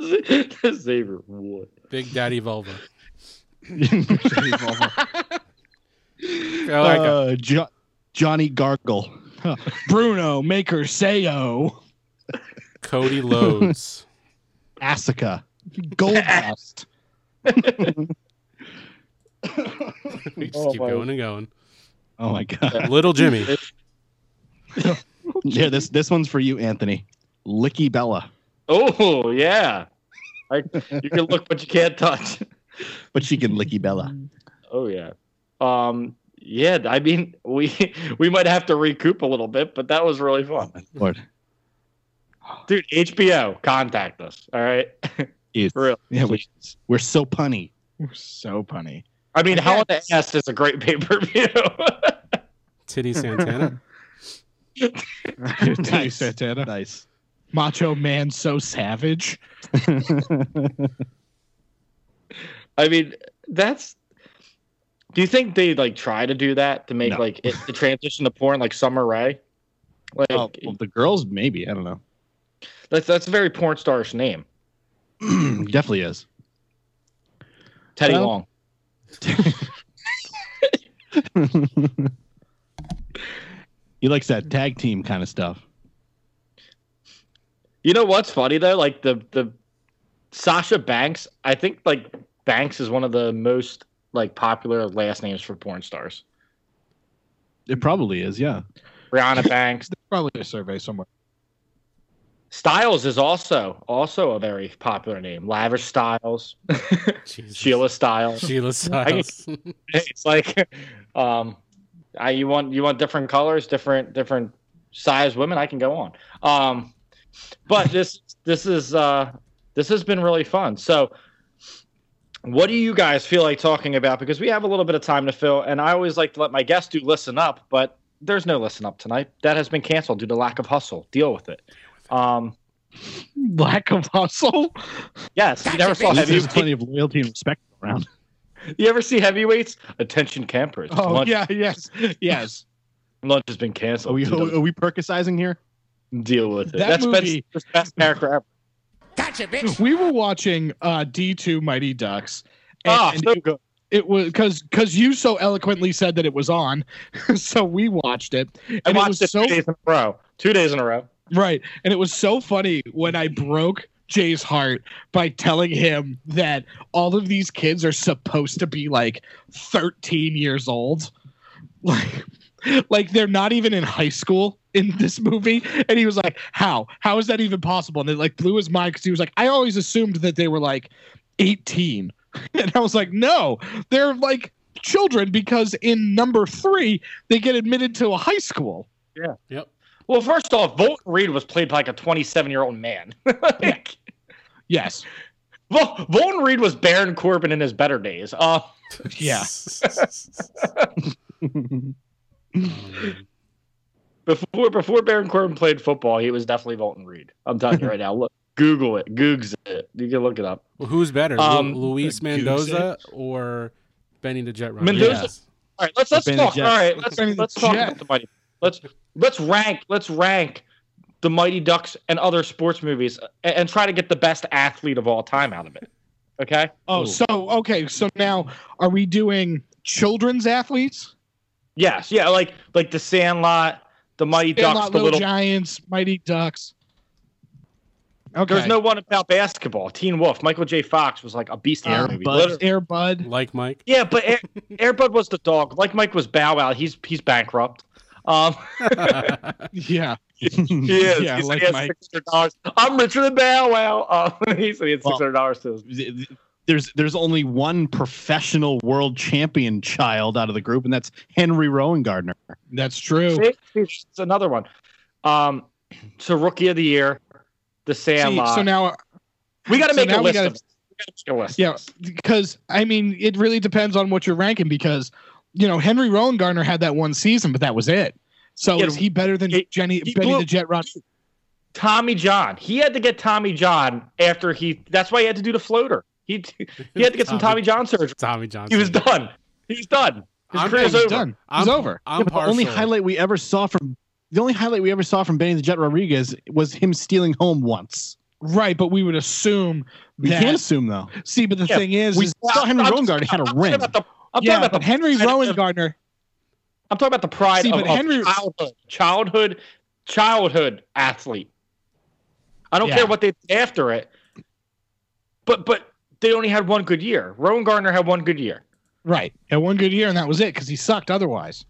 Speaker 3: Xavier Wood.
Speaker 4: Big Daddy Volvo. I like it.
Speaker 7: Uh, jo- Johnny Gargle.
Speaker 5: Bruno Maker Sayo.
Speaker 4: Cody Loads.
Speaker 7: Asuka.
Speaker 5: Gold Dust.
Speaker 4: We just keep going and going.
Speaker 7: Oh my god.
Speaker 4: Little Jimmy.
Speaker 7: Here, this this one's for you, Anthony. Licky Bella.
Speaker 3: Oh yeah, I, you can look but you can't touch.
Speaker 7: But she can licky Bella.
Speaker 3: Oh yeah, um, yeah. I mean, we we might have to recoup a little bit, but that was really fun,
Speaker 7: Lord.
Speaker 3: dude. HBO, contact us. All right.
Speaker 7: It's,
Speaker 3: Really?
Speaker 7: yeah, we, we're so punny.
Speaker 5: We're so punny.
Speaker 3: I mean, how in the Ass is a great pay per view.
Speaker 4: Titty Santana.
Speaker 5: Titty Santana.
Speaker 7: Nice.
Speaker 5: Macho Man so savage.
Speaker 3: I mean, that's. Do you think they like try to do that to make
Speaker 7: No.
Speaker 3: like it, the transition to porn like Summer Rae? Like
Speaker 7: Oh, well, the girls, maybe. I don't know.
Speaker 3: that's that's a very porn starish name,
Speaker 7: Definitely is.
Speaker 3: Teddy
Speaker 7: Well-
Speaker 3: Long.
Speaker 7: he likes that tag team kind of stuff.
Speaker 3: You know what's funny though? Like the the Sasha Banks. I think like Banks is one of the most like popular last names for porn stars.
Speaker 7: It probably is, yeah.
Speaker 3: Brianna Banks.
Speaker 5: Probably a survey somewhere.
Speaker 3: Styles is also also a very popular name. Lavish Styles, Sheila Styles.
Speaker 4: Sheila Styles.
Speaker 3: it's like um I, you want you want different colors different different size women i can go on. Um but this this is uh this has been really fun. So what do you guys feel like talking about? Because we have a little bit of time to fill and i always like to let my guests do listen up but there's no listen up tonight. That has been canceled due to lack of hustle. Deal with it um
Speaker 5: Lack of hustle.
Speaker 3: yes you never saw
Speaker 7: There's
Speaker 3: heavy
Speaker 7: plenty of loyalty and respect around.
Speaker 3: you ever see heavyweights attention campers
Speaker 5: Oh
Speaker 3: lunch,
Speaker 5: yeah, yes, yes.
Speaker 3: lunch has been
Speaker 7: Are
Speaker 3: canceled
Speaker 7: we,
Speaker 3: due
Speaker 7: are we perkicizing here?
Speaker 3: deal with it.
Speaker 5: That
Speaker 3: That's
Speaker 5: movie-
Speaker 3: been the best character ever.
Speaker 8: Gotcha, bitch.
Speaker 5: We were watching uh, D2 Mighty Ducks. And,
Speaker 3: Ah,
Speaker 5: and
Speaker 3: so
Speaker 5: it,
Speaker 3: good.
Speaker 5: it was because because you so eloquently said that it was on, so we watched it.
Speaker 3: I
Speaker 5: And it
Speaker 3: watched
Speaker 5: was
Speaker 3: it
Speaker 5: so
Speaker 3: two days in a row. Two days in a row.
Speaker 5: Right. And it was so funny when I broke Jay's heart by telling him that all of these kids are supposed to be like 13 years old. Like like they're not even in high school in this movie and he was like how how is that even possible and it like blew his mind because he was like i always assumed that they were like 18 and i was like no they're like children because in number three they get admitted to a high school yeah
Speaker 4: Yep.
Speaker 3: Well, first off, Fulton Reed was played by like a 27 year old man. like,
Speaker 5: yes
Speaker 3: Vol- Fulton Reed was Baron Corbin in his better days. Uh,
Speaker 5: yeah
Speaker 3: before before Baron Corbin played football, he was definitely Fulton Reed. I'm telling you right now. Look, Google it. Googs it. You can look it up.
Speaker 4: Well, who's better, Lu-
Speaker 3: Um,
Speaker 4: Luis Mendoza or Benny the Jet Runner?
Speaker 3: Mendoza-
Speaker 4: Yes.
Speaker 3: All right, let's let's
Speaker 7: Benny
Speaker 3: talk. All right, let's
Speaker 5: Benny
Speaker 3: let's talk about the mighty. Let's let's rank let's rank the Mighty Ducks and other sports movies and, and try to get the best athlete of all time out of it. Okay.
Speaker 5: Oh, so okay. So now, are we doing children's athletes?
Speaker 3: Yes. Yeah. Like like the Sandlot, the Mighty Ducks, the
Speaker 5: Little,
Speaker 3: little.
Speaker 5: Giants, Mighty Ducks. Okay.
Speaker 3: There's no one about basketball. Teen Wolf. Michael J. Fox was like a beast in
Speaker 5: Air
Speaker 3: movie.
Speaker 5: Bud. Air Bud.
Speaker 4: Like Mike.
Speaker 3: Yeah, but Air, Airbud was the dog. Like Mike was Bow Wow. He's he's bankrupt. Um,
Speaker 5: Yeah.
Speaker 3: he is.
Speaker 5: Yeah,
Speaker 3: He said
Speaker 5: like
Speaker 3: he has
Speaker 5: Mike.
Speaker 3: $600. I'm richer than Bow Wow. Um, he said he had six hundred dollars to his
Speaker 7: There's there's only one professional world champion child out of the group, and that's Henry Rowengartner.
Speaker 5: That's true.
Speaker 3: See, it's another one. Um, so rookie of the year, the
Speaker 5: See, so now,
Speaker 3: we got to
Speaker 5: so
Speaker 3: make a
Speaker 5: we
Speaker 3: list.
Speaker 5: gotta-
Speaker 3: of this. We gotta make a list.
Speaker 5: yeah, because I mean, it really depends on what you're ranking. Because you know, Henry Rowengartner had that one season, but that was it. So
Speaker 3: Yeah,
Speaker 5: is he better than
Speaker 3: he-
Speaker 5: Jenny Benny
Speaker 3: blew-
Speaker 5: the Jet Run?
Speaker 3: Tommy John. He had to get Tommy John after he. That's why he had to do the floater. He he had to get some Tommy John surgery.
Speaker 4: Tommy John.
Speaker 3: He was done. He's done. His
Speaker 4: I'm-
Speaker 3: career's
Speaker 5: He's
Speaker 3: over.
Speaker 5: done.
Speaker 4: I'm,
Speaker 5: He's over.
Speaker 4: I'm
Speaker 7: Yeah, but the only highlight we ever saw from the only highlight we ever saw from Benny the Jet Rodriguez was him stealing home once.
Speaker 5: Right, but we would assume
Speaker 7: We
Speaker 5: that.
Speaker 7: can't assume though.
Speaker 5: see, but the
Speaker 3: Yeah,
Speaker 5: thing is,
Speaker 7: We
Speaker 5: is
Speaker 7: saw Henry
Speaker 3: I'm
Speaker 7: Rowan
Speaker 3: just-
Speaker 7: Gardner had a
Speaker 3: I'm talking
Speaker 7: ring.
Speaker 3: about the- I'm
Speaker 5: yeah,
Speaker 3: talking about the
Speaker 5: Henry Rowengartner.
Speaker 3: I'm talking about the pride
Speaker 5: See,
Speaker 3: of,
Speaker 5: but
Speaker 3: of childhood, childhood, childhood athlete. I don't
Speaker 5: Yeah.
Speaker 3: care what they did after it, but but they only had one good year. Rowengartner had one good year.
Speaker 5: Right. Had one good year and that was it because he sucked otherwise.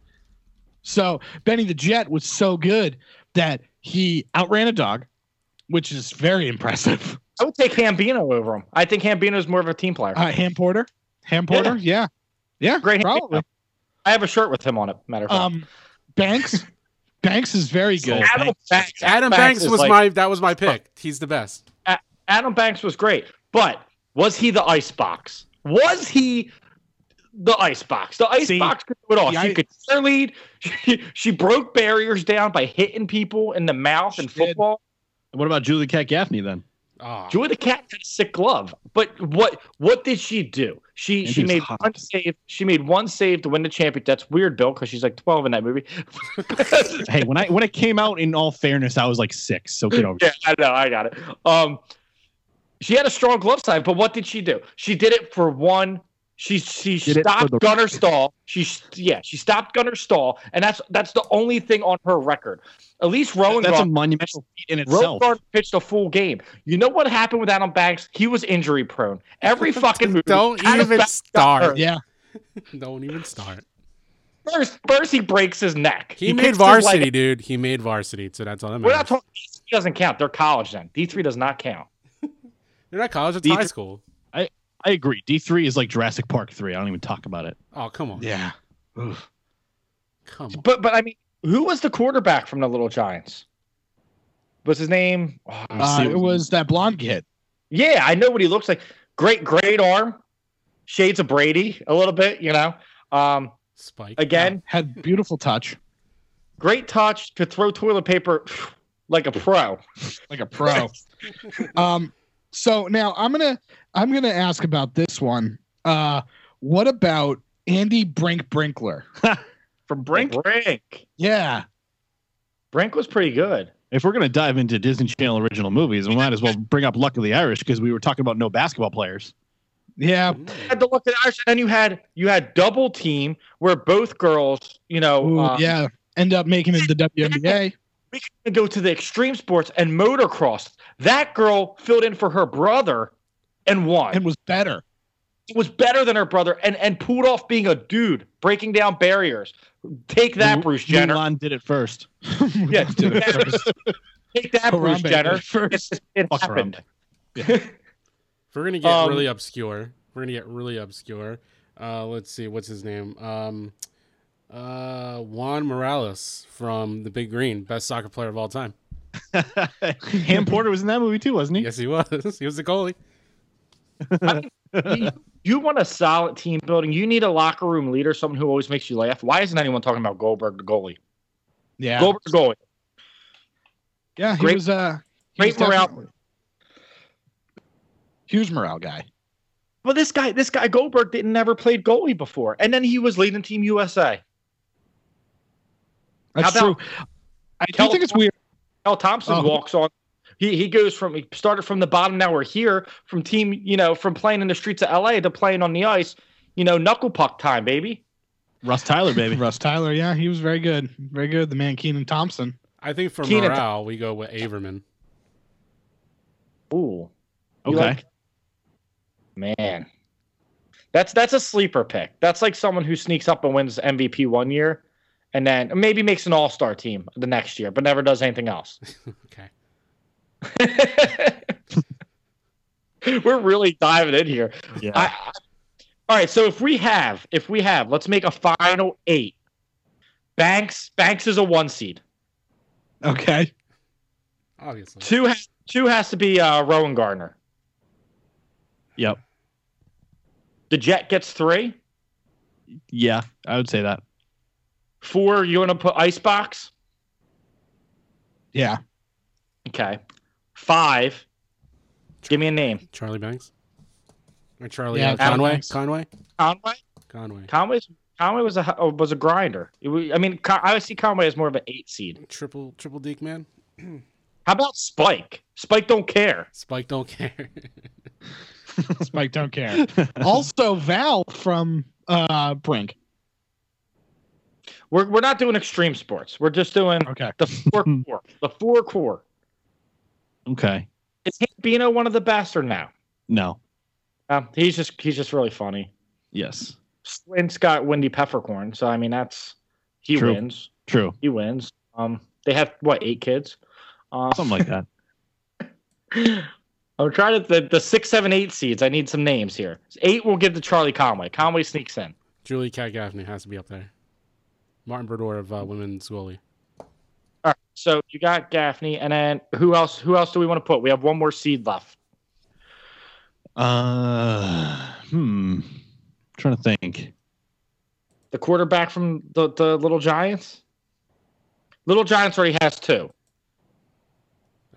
Speaker 5: So Benny the Jet was so good that he outran a dog, which is very impressive.
Speaker 3: I would take Hambino over him. I think Hambino is more of a team player.
Speaker 5: Uh, Ham Porter. Ham Porter, yeah. Yeah, Yeah,
Speaker 3: great
Speaker 5: probably.
Speaker 3: Hambino. I have a shirt with him on it. Matter of fact.
Speaker 5: Um Banks. Banks is very good.
Speaker 3: Adam Banks,
Speaker 4: Adam Banks,
Speaker 3: is
Speaker 4: was
Speaker 3: like-
Speaker 4: my that was my pick. He's the best.
Speaker 3: Adam Banks was great, but was he the ice box? Was he the ice box? The ice
Speaker 5: See,
Speaker 3: box could do it all. She
Speaker 5: i-
Speaker 3: could cheerlead. She, she broke barriers down by hitting people in the mouth in
Speaker 5: She did.
Speaker 3: football.
Speaker 7: What about Julie Cat Gaffney then?
Speaker 4: Oh,
Speaker 3: Joy the cat had a sick glove, but what what did she do? She
Speaker 7: And
Speaker 3: she
Speaker 7: she
Speaker 3: made
Speaker 7: hot.
Speaker 3: one save. She made one save to win the championship. That's weird, Bill, because she's like twelve in that movie.
Speaker 7: Hey, when I when it came out, in all fairness, I was like six. So get over.
Speaker 3: Yeah, I know, I got it. Um, she had a strong glove side, but what did she do? She did it for one. She she
Speaker 7: Did
Speaker 3: stopped
Speaker 7: the-
Speaker 3: Gunnar Stahl. She yeah, she stopped Gunnar Stahl, and that's that's the only thing on her record. At least Rowan
Speaker 7: That's a monumental feat in
Speaker 3: Rowan
Speaker 7: itself.
Speaker 3: Gardner pitched a full game. You know what happened with Adam Banks? He was injury prone. Every fucking movie.
Speaker 4: Don't
Speaker 3: Adam
Speaker 4: even
Speaker 3: Banks
Speaker 4: start.
Speaker 5: Yeah.
Speaker 4: Don't even start.
Speaker 3: First, first he breaks his neck.
Speaker 4: He, made
Speaker 3: kicks his
Speaker 4: varsity,
Speaker 3: leg.
Speaker 4: dude. He made varsity, so that's all that matters.
Speaker 3: We're not talking. D3 doesn't count. They're college then. D three does not count.
Speaker 4: They're not college; it's
Speaker 7: D3
Speaker 4: high school.
Speaker 7: I agree. D three is like Jurassic Park three. I don't even talk about it.
Speaker 4: Oh, come on,
Speaker 5: Yeah.
Speaker 4: come on.
Speaker 3: But but I mean, who was the quarterback from the Little Giants? Was his name? Oh,
Speaker 5: Uh, it was that blonde kid.
Speaker 3: yeah, I know what he looks like. Great, great arm. Shades of Brady, a little bit, you know. Um,
Speaker 4: Spike
Speaker 3: again,
Speaker 5: Had beautiful touch.
Speaker 3: great touch to throw toilet paper like a pro.
Speaker 5: Like a pro. um so now I'm gonna I'm gonna ask about this one. Uh what about Andy Brink Brinkler?
Speaker 7: From Brink.
Speaker 3: Brink.
Speaker 5: Yeah.
Speaker 3: Brink was pretty good.
Speaker 7: If we're gonna dive into Disney Channel original movies, we might as well bring up Luck of the Irish because we were talking about no basketball players.
Speaker 5: Yeah.
Speaker 3: You had to look at Irish, and then you had you had double team where both girls, you know,
Speaker 5: Ooh,
Speaker 3: uh,
Speaker 5: yeah. End up making it the WNBA.
Speaker 3: we can go to the extreme sports and motocross. That girl filled in for her brother and won.
Speaker 5: and was better.
Speaker 3: Was better than her brother and and pulled off being a dude, breaking down barriers. Take that, Bruce Jenner.
Speaker 7: Mulan did it first.
Speaker 3: Yeah,
Speaker 5: Did it first.
Speaker 3: take that, Bruce
Speaker 5: Harambe did
Speaker 3: Jenner.
Speaker 5: first.
Speaker 3: It, it
Speaker 7: Fuck
Speaker 3: happened.
Speaker 4: If we're gonna get
Speaker 3: Um,
Speaker 4: really obscure, we're gonna get really obscure. Uh, let's see, what's his name? Um, uh, Juan Morales from The Big Green, best soccer player of all time.
Speaker 7: Ham Porter was in that movie too, wasn't he?
Speaker 4: Yes, he was. he was the goalie.
Speaker 3: you, you want a solid team building. You need a locker room leader, someone who always makes you laugh. Why isn't anyone talking about Goldberg, the goalie?
Speaker 5: Yeah.
Speaker 3: Goldberg, the goalie.
Speaker 5: Yeah, he
Speaker 3: Great-
Speaker 5: was uh he
Speaker 3: great
Speaker 5: was
Speaker 3: morale.
Speaker 5: Huge morale guy.
Speaker 3: Well, this guy, this guy Goldberg didn't never played goalie before, and then he was leading Team USA.
Speaker 5: That's
Speaker 3: about
Speaker 5: true. I do think it's weird.
Speaker 3: Al Thompson
Speaker 5: Oh.
Speaker 3: walks on. He he goes from he started from the bottom. Now we're here from team. You know, from playing in the streets of L.A. to playing on the ice. You know, knuckle puck time, baby.
Speaker 7: Russ Tyler, baby.
Speaker 5: Russ Tyler, yeah, he was very good. Very good. The man Kenan Thompson.
Speaker 4: I think for
Speaker 3: Kenan-
Speaker 4: morale, we go with Averman.
Speaker 3: Ooh,
Speaker 7: Okay.
Speaker 3: like- man, that's that's a sleeper pick. That's like someone who sneaks up and wins MVP one year, and then maybe makes an All Star team the next year, but never does anything else.
Speaker 4: Okay.
Speaker 3: We're really diving in here.
Speaker 7: Yeah.
Speaker 3: I, I- all right, so if we have, if we have, let's make a final eight. Banks, Banks is a one seed.
Speaker 5: Okay.
Speaker 4: Obviously.
Speaker 3: Two, has, two has to be uh, Rowengartner.
Speaker 7: Yep.
Speaker 3: The Jet gets three.
Speaker 7: Yeah, I would say that.
Speaker 3: Four, you want to put Icebox?
Speaker 5: Yeah.
Speaker 3: Okay. Five. Give me a name.
Speaker 4: Charlie Banks. Or Charlie
Speaker 5: Yeah,
Speaker 4: uh,
Speaker 5: Adam
Speaker 4: Conway.
Speaker 5: Banks.
Speaker 4: Conway.
Speaker 3: Conway.
Speaker 4: Conway.
Speaker 3: Conway's Conway was a oh, was a grinder. It was- I mean, Con- I see Conway as more of an eight seed.
Speaker 4: Triple triple Deke man.
Speaker 3: How about Spike? Spike don't care.
Speaker 4: Spike don't care.
Speaker 5: Spike don't care. also, Val from uh, Brink.
Speaker 3: We're we're not doing extreme sports. We're just doing
Speaker 5: Okay.
Speaker 3: the four core. The four core.
Speaker 7: Okay.
Speaker 3: Is Bino one of the best or no?
Speaker 7: No.
Speaker 3: Um, he's just he's just really funny.
Speaker 7: Yes.
Speaker 3: Swin's got Wendy Peppercorn, so I mean that's he
Speaker 7: True.
Speaker 3: wins.
Speaker 7: True.
Speaker 3: He wins. Um, they have what eight kids? Um,
Speaker 7: Something like that.
Speaker 3: I'm trying to the the six, seven, eight seeds. I need some names here. Eight will give to Charlie Conway. Conway sneaks in.
Speaker 4: Julie Cat Gaffney has to be up there. Martin Brodeur of uh, women's goalie.
Speaker 3: All right. So you got Gaffney, and then who else? Who else do we want to put? We have one more seed left.
Speaker 7: Uh, hmm. trying to think.
Speaker 3: The quarterback from the the Little Giants. Little Giants already has two.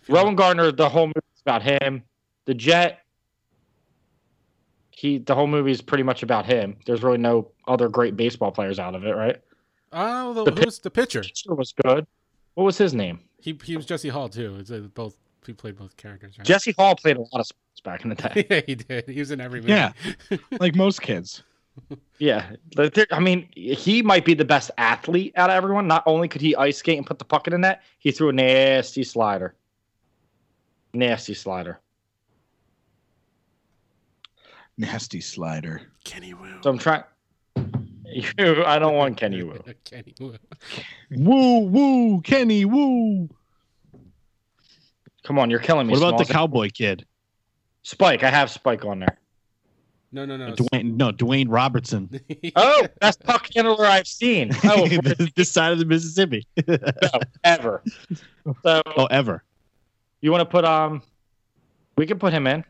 Speaker 3: Rowengartner. The whole movie's about him. The Jet. He the whole movie is pretty much about him. There's really no other great baseball players out of it, right?
Speaker 4: Oh, the,
Speaker 3: The
Speaker 4: who's the pitcher?
Speaker 3: Pitcher was good. What was his name?
Speaker 4: He he was Jesse Hall too. It's uh, both he played both characters. Right?
Speaker 3: Jesse Hall played a lot of sports back in the day.
Speaker 4: yeah, he did. He was in every movie.
Speaker 5: Yeah. Like most kids.
Speaker 3: yeah, but there- I mean, he might be the best athlete out of everyone. Not only could he ice skate and put the puck in the net, he threw a nasty slider. Nasty slider.
Speaker 5: Nasty slider.
Speaker 4: Kenny Wu.
Speaker 3: So I'm trying. I don't want Kenny Wu.
Speaker 4: Kenny Wu.
Speaker 5: Woo, woo, Kenny, woo.
Speaker 3: Come on, you're killing me.
Speaker 7: What about the cowboy kid?
Speaker 3: Spike? I have Spike on there.
Speaker 4: No, no, no.
Speaker 7: Dwayne, no, Dwayne Robertson.
Speaker 3: Oh, best puck handler I've seen. Oh,
Speaker 7: this side of the Mississippi.
Speaker 3: no, ever. So
Speaker 7: oh, ever.
Speaker 3: you want to put um? We can put him in.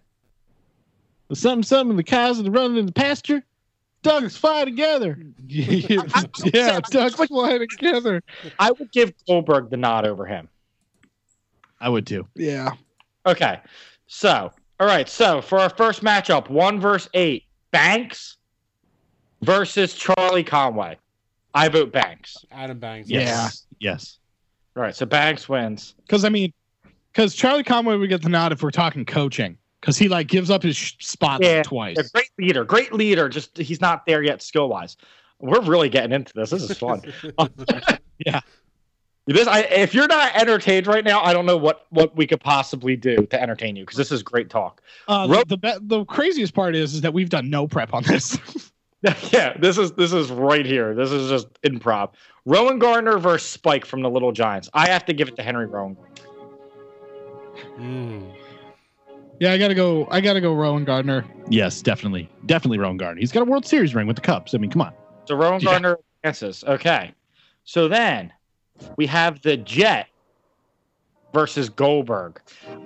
Speaker 7: Something, something. The cows are running in the pasture. Dogs fly together.
Speaker 5: yeah, ducks fly together.
Speaker 3: I would give Goldberg the nod over him.
Speaker 7: I would too.
Speaker 5: Yeah.
Speaker 3: Okay. So, all right. So, for our first matchup, one versus eight, Banks versus Charlie Conway. I vote Banks.
Speaker 4: Adam Banks.
Speaker 7: Yes. Yes.
Speaker 3: All right. So, Banks wins.
Speaker 5: Because, I mean, because Charlie Conway would get the nod if we're talking coaching. Because he, like, gives up his sh- spot
Speaker 3: Yeah,
Speaker 5: twice.
Speaker 3: A great leader. Great leader. Just he's not there yet skill wise. We're really getting into this. This is fun.
Speaker 5: Yeah.
Speaker 3: This, I, if you're not entertained right now, I don't know what what we could possibly do to entertain you because this is great talk.
Speaker 5: Uh,
Speaker 3: Ro-
Speaker 5: the, the, the craziest part is, is that we've done no prep on this.
Speaker 3: yeah, this is this is right here. This is just improv. Rowengartner versus Spike from the Little Giants. I have to give it to Henry Rowan.
Speaker 4: Mm.
Speaker 5: Yeah, I gotta go. I gotta go. Rowengartner.
Speaker 7: Yes, definitely. Definitely Rowengartner. He's got a World Series ring with the Cubs. I mean, come on.
Speaker 3: So Rowan
Speaker 5: Yeah.
Speaker 3: Gardner advances. Okay. So then we have the Jet versus Goldberg.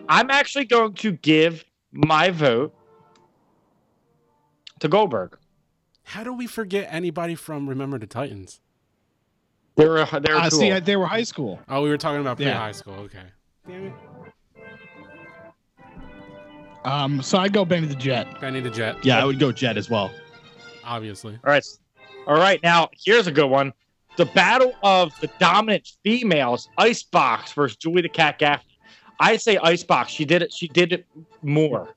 Speaker 3: I'm actually going to give my vote to Goldberg.
Speaker 4: How do we forget anybody from Remember the Titans?
Speaker 3: They're a, they're
Speaker 5: Uh,
Speaker 3: cool.
Speaker 5: see, I, they were high school.
Speaker 4: Oh, we were talking about
Speaker 5: Yeah.
Speaker 4: pre-high school. Okay. Damn it.
Speaker 5: Um, so I'd go Benny the Jet.
Speaker 4: Benny the Jet.
Speaker 7: Yeah, I would go Jet as well.
Speaker 4: Obviously.
Speaker 3: All right. All right. Now, here's a good one. The battle of the dominant females, Icebox versus Julie the Cat Gaffney. I say Icebox. She did it. She did it more.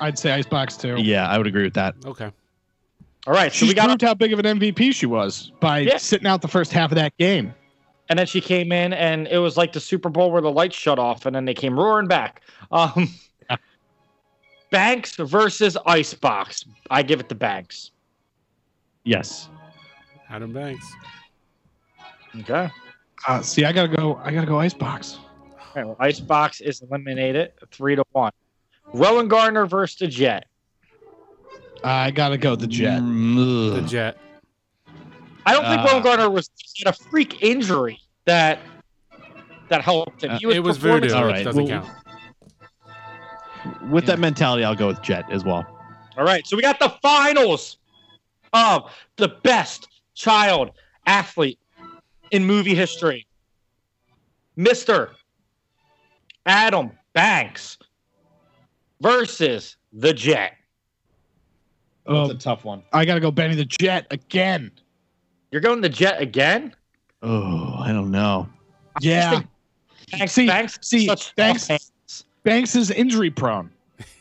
Speaker 5: I'd say Icebox too.
Speaker 7: Yeah, I would agree with that.
Speaker 4: Okay.
Speaker 3: All right. So
Speaker 5: She
Speaker 3: we got,
Speaker 5: proved how big of an MVP she was by
Speaker 3: Yeah.
Speaker 5: sitting out the first half of that game.
Speaker 3: and then she came in, and it was like the Super Bowl where the lights shut off, and then they came roaring back. Um, Banks versus Icebox. I give it to Banks.
Speaker 7: Yes.
Speaker 4: Adam Banks.
Speaker 3: Okay.
Speaker 5: Uh, see, I gotta go. I gotta go Icebox.
Speaker 3: All right, well, Icebox is eliminated three to one. Rowengartner versus the Jet.
Speaker 5: I gotta go the Jet.
Speaker 7: Mm,
Speaker 4: The. Jet.
Speaker 3: I don't think
Speaker 5: Uh,
Speaker 3: Rowengartner was he had a freak injury that that helped him.
Speaker 7: Uh,
Speaker 3: He was
Speaker 4: it was
Speaker 3: performing-
Speaker 4: voodoo.
Speaker 7: All
Speaker 4: which
Speaker 7: right,
Speaker 4: doesn't
Speaker 7: well-
Speaker 4: count.
Speaker 7: With that mentality, I'll go with Jet as well.
Speaker 3: All right, so we got the finals of the best child athlete in movie history. Mr. Adam Banks versus the Jet.
Speaker 5: Oh,
Speaker 1: That's a tough one.
Speaker 5: I gotta go Benny the Jet again.
Speaker 3: You're going the Jet again?
Speaker 7: Oh, I don't know.
Speaker 5: Yeah.
Speaker 3: Banks,
Speaker 5: See,
Speaker 3: Banks,
Speaker 5: see,
Speaker 3: such
Speaker 5: Banks-
Speaker 3: soft hands.
Speaker 5: Banks is injury prone.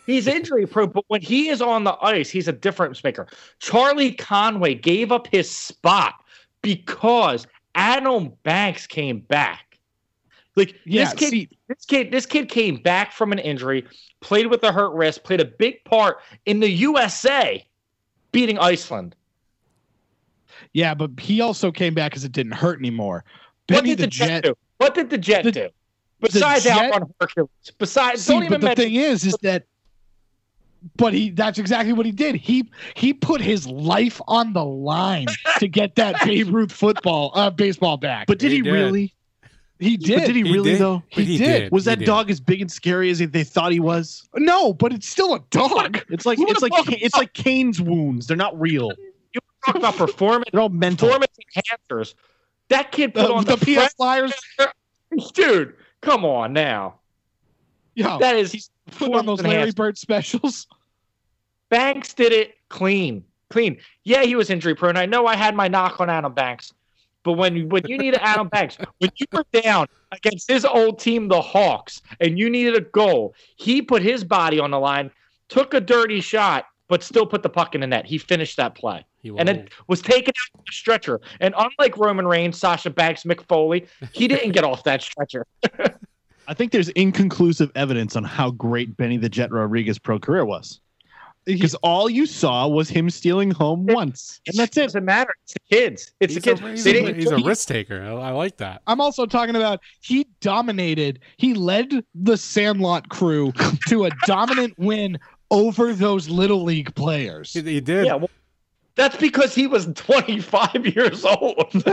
Speaker 3: He's injury prone, but when he is on the ice, he's a difference maker. Charlie Conway gave up his spot because Adam Banks came back. Like
Speaker 5: Yeah,
Speaker 3: this kid,
Speaker 5: see-
Speaker 3: this kid, this kid came back from an injury, played with a hurt wrist, played a big part in the USA beating Iceland.
Speaker 5: Yeah, but he also came back because it didn't hurt anymore.
Speaker 3: What
Speaker 5: Benny
Speaker 3: did the,
Speaker 5: the
Speaker 3: Jet,
Speaker 5: Jet.
Speaker 3: do? What did the Jet
Speaker 5: The-
Speaker 3: do? Besides
Speaker 5: Jet-
Speaker 3: outrun Hercules. Besides,
Speaker 5: See,
Speaker 3: don't even
Speaker 5: but the thing is, is that, but he that's exactly what he did. He he put his life on the line to get that Babe Ruth football, uh, baseball back.
Speaker 7: But did
Speaker 4: He
Speaker 7: he,
Speaker 4: did.
Speaker 7: really?
Speaker 5: he did.
Speaker 7: But did he,
Speaker 4: He
Speaker 7: really
Speaker 4: did.
Speaker 7: though?
Speaker 4: But
Speaker 5: He did.
Speaker 7: Was that
Speaker 4: did.
Speaker 7: dog as big and scary as they thought he was?
Speaker 5: No, but it's still a dog.
Speaker 7: It's like it's like
Speaker 5: fuck-
Speaker 7: it's like Kane's wounds. They're not real.
Speaker 3: You talk about performance,
Speaker 7: They're all mental.
Speaker 3: performance enhancers. That kid put
Speaker 5: The,
Speaker 3: on
Speaker 5: the
Speaker 3: the,
Speaker 5: PF Flyers.
Speaker 3: dude. Come on now.
Speaker 5: Yeah,
Speaker 3: That is
Speaker 5: put on those Larry
Speaker 3: enhancers.
Speaker 5: Bird specials.
Speaker 3: Banks did it clean, clean. Yeah, he was injury prone. I know I had my knock on Adam Banks, but when when you needed Adam Banks, when you were down against his old team, the Hawks, and you needed a goal, he put his body on the line, took a dirty shot, but still put the puck in the net. He finished that play.
Speaker 4: He
Speaker 3: and
Speaker 4: won't.
Speaker 3: it was taken out of the stretcher. And unlike Roman Reigns, Sasha Banks, Mick Foley, he didn't get off that stretcher.
Speaker 7: I think there's inconclusive evidence on how great Benny the Jet Rodriguez pro career was. Because all you saw was him stealing home once, and that's
Speaker 3: It
Speaker 7: it.
Speaker 3: doesn't matter. It's the kids. It's
Speaker 4: he's
Speaker 3: the
Speaker 4: a,
Speaker 3: kids.
Speaker 4: he's, a, he's a risk taker. I, I like that.
Speaker 5: I'm also talking about he dominated. He led the Sandlot crew to a dominant win over those little league players.
Speaker 4: He, he did.
Speaker 3: Yeah, well, that's because he was 25 years old.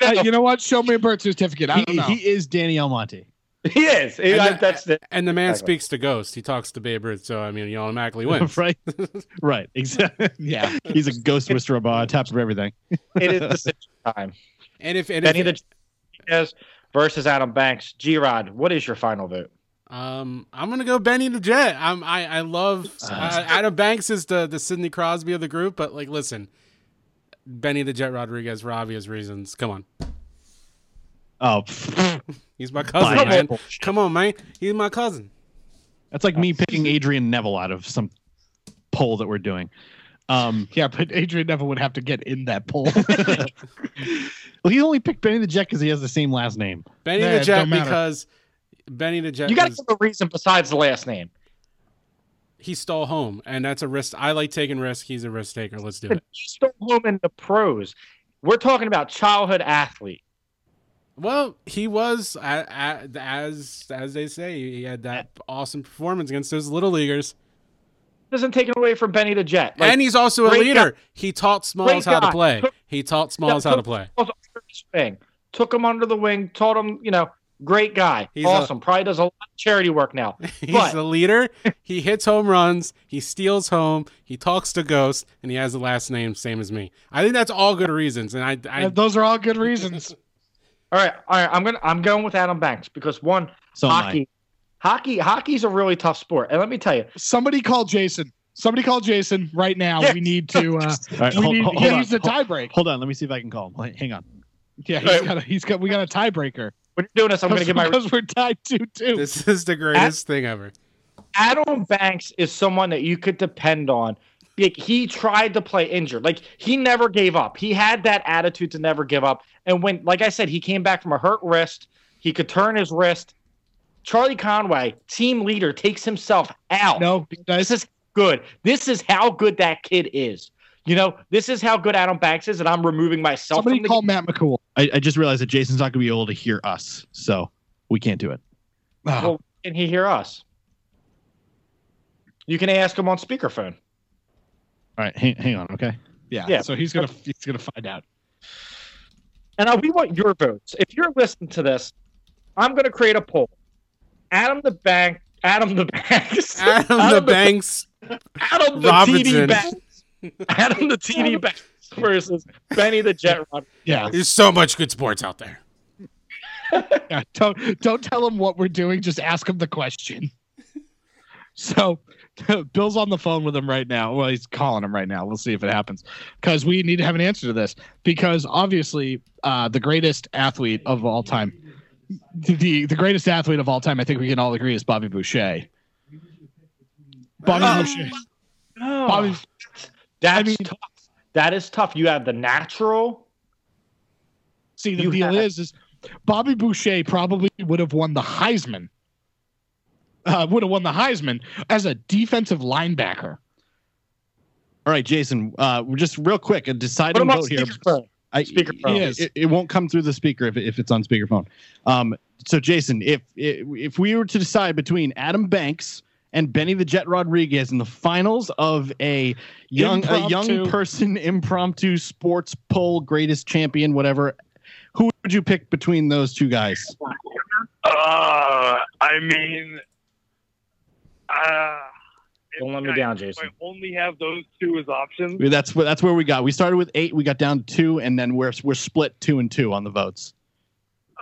Speaker 5: Hey, you know what? Show me a birth certificate. I
Speaker 7: he,
Speaker 5: don't know.
Speaker 7: he is Danny Almonte.
Speaker 3: he is. He-
Speaker 4: And
Speaker 3: I-
Speaker 4: that-
Speaker 3: that's the.
Speaker 4: And the man
Speaker 3: Exactly.
Speaker 4: speaks to ghosts. He talks to Babe Ruth, so I mean, he automatically wins.
Speaker 7: right, right, exactly.
Speaker 5: yeah.
Speaker 7: He's a ghost whisperer on top of everything.
Speaker 3: It is the same time.
Speaker 4: And if and
Speaker 3: Benny
Speaker 4: if,
Speaker 3: the Jazz versus Adam Banks. G Rod, what is your final vote?
Speaker 4: Um, I'm gonna go Benny the Jet. I'm I I love uh, Adam Banks is the the Sidney Crosby of the group, but like, listen, Benny the Jet Rodriguez for obvious reasons. Come on,
Speaker 7: Oh,
Speaker 4: he's my cousin,
Speaker 7: Fine.
Speaker 4: man. Come on, man. He's my cousin.
Speaker 7: that's like me picking Adrian Neville out of some poll that we're doing. Um,
Speaker 5: Yeah, but Adrian Neville would have to get in that poll.
Speaker 7: well, he only picked Benny the Jet because he has the same last name.
Speaker 4: Benny the Jet
Speaker 5: don't matter.
Speaker 4: Benny the Jet
Speaker 3: You got to give a reason besides the last name.
Speaker 4: he stole home, and that's a risk. I like taking risk. He's a risk taker. Let's do it.
Speaker 3: He stole home in the pros. We're talking about childhood athlete.
Speaker 4: Well, he was as as they say, he had that awesome performance against those little leaguers,
Speaker 3: Doesn't take it away from Benny the Jet. Like,
Speaker 4: and he's also a leader.
Speaker 3: guy.
Speaker 4: He taught Smalls how to play.
Speaker 3: Took-
Speaker 4: He taught Smalls
Speaker 3: Yeah,
Speaker 4: how to play.
Speaker 3: Smalls under his wing, took him under the wing, taught him, you know, great guy,
Speaker 4: He's a-
Speaker 3: awesome. Probably does a lot of charity work now.
Speaker 4: He's
Speaker 3: But-
Speaker 4: a leader. He hits home runs. He steals home. He talks to ghosts, and he has the last name same as me. I think that's all good reasons. And I, I
Speaker 5: And those are all good reasons.
Speaker 3: All right, all right. I'm gonna I'm going with Adam Banks because one
Speaker 7: So
Speaker 3: hockey, hockey, hockey's a really tough sport, and let me tell you,
Speaker 5: Somebody call Jason. Somebody call Jason right now.
Speaker 3: Yeah.
Speaker 5: We need to. Uh,
Speaker 7: All right,
Speaker 5: we
Speaker 7: hold,
Speaker 5: need
Speaker 7: hold-
Speaker 5: to
Speaker 7: hold on.
Speaker 5: use the
Speaker 7: Hold-
Speaker 5: tiebreak.
Speaker 7: Hold on, let me see if I can call him. Wait, Hang on.
Speaker 5: Yeah, he's got. A, he's got. We got a tiebreaker.
Speaker 3: When you're doing this, I'm gonna give my
Speaker 5: because we're tied two two.
Speaker 4: this is the greatest thing ever.
Speaker 3: Adam Banks is someone that you could depend on. Like, he tried to play injured. Like he never gave up. He had that attitude to never give up. And when, like I said, he came back from a hurt wrist. He could turn his wrist. Charlie Conway, team leader, takes himself out.
Speaker 5: No,
Speaker 3: This is good. This is how good that kid is. You know, this is how good Adam Banks is, and I'm removing myself
Speaker 5: Somebody
Speaker 3: from the
Speaker 5: call Matt McCool.
Speaker 7: I, I just realized that Jason's not going to be able to hear us, so we can't do it.
Speaker 5: Oh,
Speaker 3: Well, can he hear us? You can ask him on speakerphone.
Speaker 7: All right, hang, hang on, okay?
Speaker 5: yeah.
Speaker 3: yeah.
Speaker 5: So he's gonna. He's gonna find out.
Speaker 3: And we want your votes. If you're listening to this, I'm going to create a poll. Adam the Bank, Adam the Banks,
Speaker 4: Adam the Banks.
Speaker 3: Adam the
Speaker 4: Robinson.
Speaker 3: TD Banks, Adam the TD Banks versus Benny the Jet Rod.
Speaker 5: Yeah.
Speaker 4: There's so much good sports out there.
Speaker 5: yeah. Don't don't tell him what we're doing. Just ask him the question. So, Bill's on the phone with him right now. Well, he's calling him right now. We'll see if it happens because we need to have an answer to this. Because obviously, uh, the greatest athlete of all time, the the greatest athlete of all time. I think we can all agree is Bobby Boucher. Bobby
Speaker 3: Oh.
Speaker 5: Boucher.
Speaker 3: No.
Speaker 5: Bobby,
Speaker 3: That's
Speaker 5: I mean-
Speaker 3: tough. That is tough. You have the natural.
Speaker 5: see, the
Speaker 3: You
Speaker 5: deal
Speaker 3: have-
Speaker 5: is, is Bobby Boucher probably would have won the Heisman. Uh, would have won the Heisman as a defensive linebacker.
Speaker 7: All right, Jason. Uh, we're just real quick a
Speaker 3: Put
Speaker 7: deciding
Speaker 3: him on
Speaker 7: vote here.
Speaker 3: speakerphone.
Speaker 7: I,
Speaker 3: Speakerphone.
Speaker 7: It, it, it won't come through the speaker if, if it's on speakerphone. Um, so, Jason, if if we were to decide between Adam Banks and Benny the Jet Rodriguez in the finals of a young a young person impromptu sports poll greatest champion whatever, who would you pick between those two guys?
Speaker 9: Uh, I mean, uh,
Speaker 3: Don't let me
Speaker 9: I-
Speaker 3: down,
Speaker 9: I
Speaker 3: Jason.
Speaker 9: only have those two as options.
Speaker 7: That's where that's where we got. We started with eight, we got down to two, and then we're we're split two and two on the votes.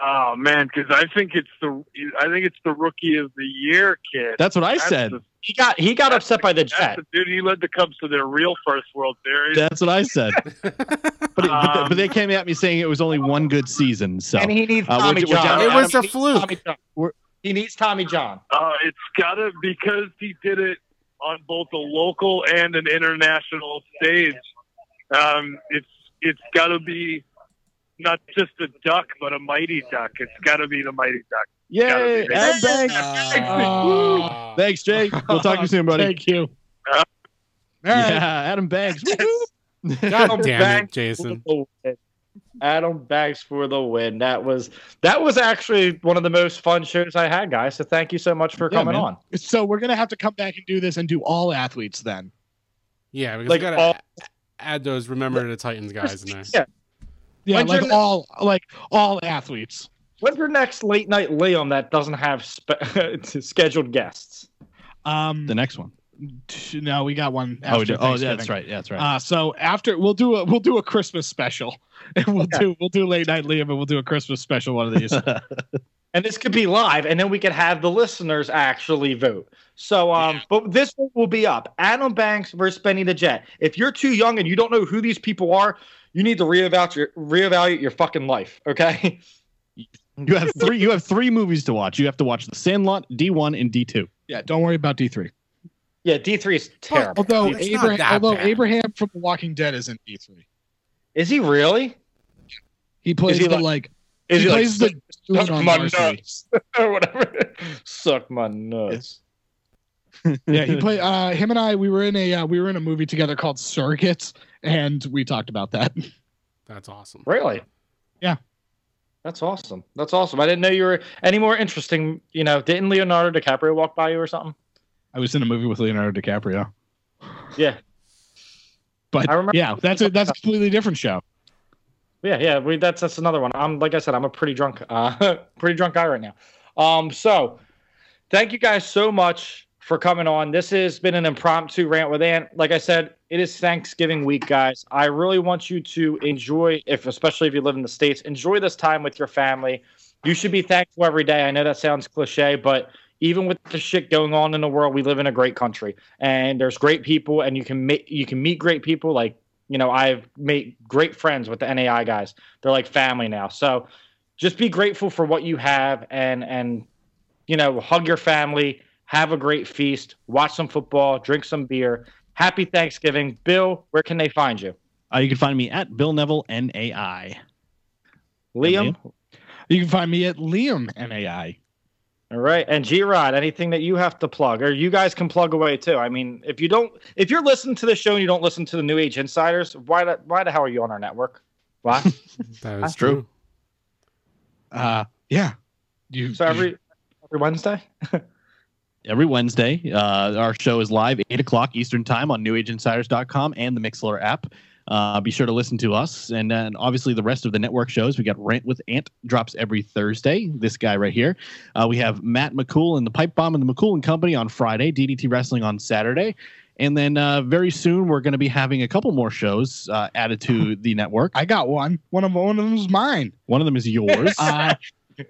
Speaker 9: Oh man, because I think it's the I think it's the rookie of the year kid.
Speaker 7: That's what I
Speaker 9: That's
Speaker 7: said.
Speaker 9: the-
Speaker 3: He got he got upset by the
Speaker 9: That's
Speaker 3: Jet.
Speaker 9: the dude. He led the Cubs to their real first World Series.
Speaker 7: That's what I said. But, it, but,
Speaker 9: Um,
Speaker 7: but they came at me saying it was only one good season. So
Speaker 3: And he needs
Speaker 7: Uh, we're-
Speaker 3: Tommy
Speaker 7: we're
Speaker 3: John.
Speaker 7: down-
Speaker 4: It
Speaker 3: Adam
Speaker 4: was a
Speaker 3: needs
Speaker 4: fluke.
Speaker 3: Tommy John. He needs Tommy John.
Speaker 9: Uh, it's gotta because he did it on both a local and an international stage. Um, it's it's gotta be not just a duck, but a mighty duck. It's gotta be the mighty duck.
Speaker 7: Yay!
Speaker 9: Gotta.
Speaker 7: Adam Banks.
Speaker 4: Uh,
Speaker 7: Thanks, Jake. We'll talk to you soon, buddy.
Speaker 5: Thank you.
Speaker 9: Uh,
Speaker 5: All right.
Speaker 7: Yeah, Adam Banks.
Speaker 4: God damn it,
Speaker 3: Banks
Speaker 4: Jason.
Speaker 3: for the win. Adam Banks for the win. That was that was actually one of the most fun shows I had, guys. So thank you so much for
Speaker 7: Yeah,
Speaker 3: coming
Speaker 7: man.
Speaker 3: on.
Speaker 5: So we're gonna have to come back and do this and do all athletes then.
Speaker 4: Yeah, because
Speaker 3: Like
Speaker 4: we gotta
Speaker 3: all-
Speaker 4: add those Remember the Titans guys in there.
Speaker 3: Yeah.
Speaker 5: Yeah,
Speaker 3: When's
Speaker 5: like
Speaker 3: your-
Speaker 5: all like all athletes.
Speaker 3: When's your next late night Liam that doesn't have spe- scheduled guests?
Speaker 5: Um,
Speaker 7: the next one.
Speaker 5: t- no, we got one.
Speaker 7: Oh, we
Speaker 5: after
Speaker 7: do- oh, yeah, that's right. Yeah, that's right.
Speaker 5: Uh, so after we'll do a we'll do a Christmas special. And we'll do we'll do late night Liam and we'll do a Christmas special one of these.
Speaker 3: and this could be live, and then we could have the listeners actually vote. So, um, but this will be up. Adam Banks versus Benny the Jet. If you're too young and you don't know who these people are, you need to reevaluate your reevaluate your fucking life. Okay.
Speaker 7: you have three. You have three movies to watch. You have to watch The Sandlot, D one, and D two.
Speaker 5: yeah, don't worry about D three.
Speaker 3: Yeah, D three is terrible.
Speaker 5: Although
Speaker 4: It's
Speaker 5: Abraham, although
Speaker 4: bad.
Speaker 5: Abraham from The Walking Dead is in D three.
Speaker 3: Is he really?
Speaker 5: He plays
Speaker 3: he
Speaker 5: the
Speaker 3: like-
Speaker 5: like,
Speaker 3: Is
Speaker 5: he
Speaker 3: he,
Speaker 5: plays
Speaker 3: like
Speaker 5: the
Speaker 3: suck
Speaker 5: student
Speaker 3: my
Speaker 5: varsity.
Speaker 3: nuts or whatever? Suck my nuts.
Speaker 5: yeah, he played. Uh, him and I, we were in a uh, we were in a movie together called Surrogates, and we talked about that.
Speaker 4: That's awesome.
Speaker 3: Really?
Speaker 5: Yeah.
Speaker 3: That's awesome. That's awesome. I didn't know you were any more interesting. You know, didn't Leonardo DiCaprio walk by you or something?
Speaker 5: I was in a movie with Leonardo DiCaprio,
Speaker 3: Yeah.
Speaker 5: but
Speaker 3: I remember-
Speaker 5: yeah, that's a that's a completely different show.
Speaker 3: Yeah, yeah. We that's that's another one. I'm like I said, I'm a pretty drunk, uh, pretty drunk guy right now. Um, so thank you guys so much for coming on. This has been an impromptu rant with Ant. Like I said, it is Thanksgiving week, guys. I really want you to enjoy, if especially if you live in the states, enjoy this time with your family. You should be thankful every day. I know that sounds cliche, but even with the shit going on in the world, we live in a great country, and there's great people, and you can meet you can meet great people. Like you know, I've made great friends with the NAI guys. They're like family now. So just be grateful for what you have, and and you know, hug your family, have a great feast, watch some football, drink some beer. Happy Thanksgiving, Bill. Where can they find you?
Speaker 7: Uh, you can find me at Bill Neville NAI.
Speaker 3: Liam.
Speaker 5: You can find me at Liam NAI.
Speaker 3: All right, and G Rod, anything that you have to plug, or you guys can plug away too. I mean, if you don't, if you're listening to the show and you don't listen to the New Age Insiders, why the why the hell are you on our network? Why?
Speaker 4: That is true.
Speaker 3: true.
Speaker 5: Uh, yeah. You,
Speaker 3: so every every Wednesday.
Speaker 7: Every Wednesday, uh, our show is live, 8 o'clock Eastern Time on NewAgeInsiders.com and the Mixlr app. Uh, be sure to listen to us. And then obviously the rest of the network shows. We got Rant with Ant drops every Thursday. This guy right here. Uh, we have Matt McCool and the Pipe Bomb and the McCool and Company on Friday, DDT Wrestling on Saturday. And then uh, very soon we're going to be having a couple more shows uh, added to the network.
Speaker 5: I got one. One of one of them's mine.
Speaker 7: One of them is yours.
Speaker 5: Uh,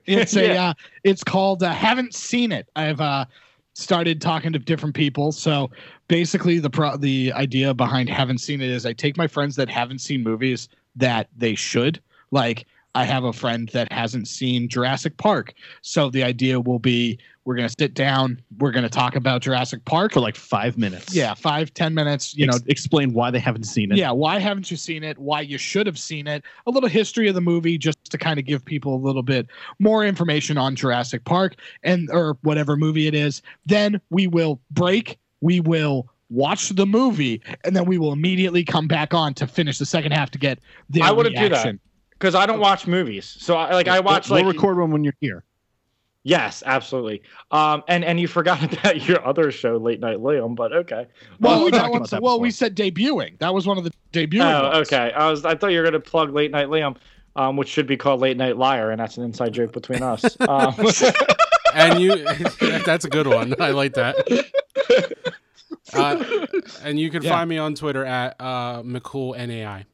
Speaker 5: it's a
Speaker 3: Yeah.
Speaker 5: uh, it's called uh, haven't seen it. I've uh, started talking to different people. So basically, the pro- the idea behind haven't seen it is I take my friends that haven't seen movies that they should like. I have a friend that hasn't seen Jurassic Park. So the idea will be we're going to sit down, we're going to talk about Jurassic Park
Speaker 7: for like five minutes.
Speaker 5: Yeah, five ten minutes. You know,
Speaker 7: explain why they haven't seen it.
Speaker 5: yeah, why haven't you seen it? Why you should have seen it? A little history of the movie, just to kind of give people a little bit more information on Jurassic Park and or whatever movie it is. Then we will break. We will watch the movie, and then we will immediately come back on to finish the second half to get the
Speaker 3: I wouldn't do that
Speaker 5: reaction.
Speaker 3: Because I don't watch movies. So I like I watch
Speaker 7: we'll,
Speaker 3: like
Speaker 7: we'll record one when you're here.
Speaker 3: Yes, absolutely. Um, and and you forgot about your other show, Late Night Liam, but okay.
Speaker 5: Well,
Speaker 7: we
Speaker 5: that
Speaker 7: talked
Speaker 5: one's,
Speaker 7: about that
Speaker 5: well, we said debuting. That was one of the debuting.
Speaker 3: Oh,
Speaker 5: ones.
Speaker 3: okay. I was I thought you were gonna plug Late Night Liam, um, which should be called Late Night Liar, and that's an inside joke between us. Um,
Speaker 4: and you that's a good one i like that uh, and you can
Speaker 5: Yeah.
Speaker 4: find me on twitter at uh mccool nai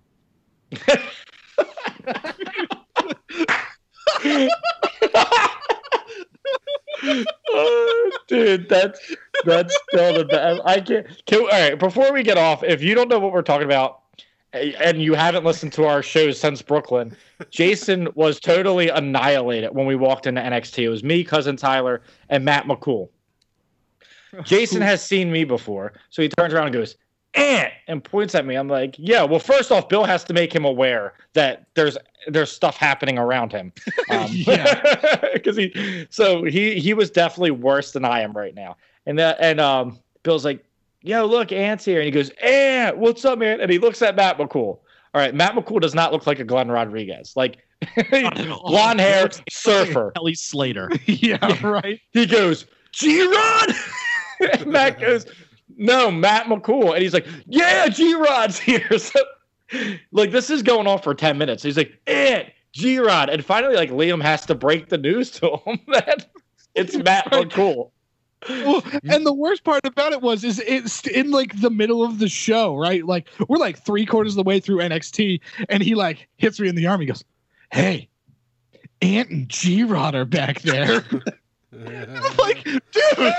Speaker 3: oh, dude, that's that's still the best. I can't. Can, all right, before we get off, if you don't know what we're talking about, and you haven't listened to our shows since Brooklyn, Jason was totally annihilated when we walked into NXT. It was me, cousin Tyler, and Matt McCool. Jason has seen me before, so he turns around and goes, "Ant," and points at me. I'm like, "Yeah." Well, first off, Bill has to make him aware that there's there's stuff happening around him. Um,
Speaker 5: Yeah.
Speaker 3: because he so he he was definitely worse than I am right now. And that and um Bill's like, "Yo, look, Ant's here," and he goes, "Ant, what's up, man?" And he looks at Matt McCool. All right, Matt McCool does not look like a Glenn Rodriguez. Like blonde hair, surfer.
Speaker 7: Kelly Slater.
Speaker 5: yeah, right.
Speaker 3: He goes, G Rod! Matt goes, No, Matt McCool. And he's like, Yeah, G Rod's here. So, like, this is going on for 10 minutes. He's like, Ant, G Rod. And finally, like, Liam has to break the news to him that it's Matt McCool.
Speaker 5: Well, and the worst part about it was is it's in like the middle of the show, right? Like we're like three quarters of the way through NXT, and he like hits me in the arm. He goes, "Hey, Ant and G Rod are back there." I'm like, dude.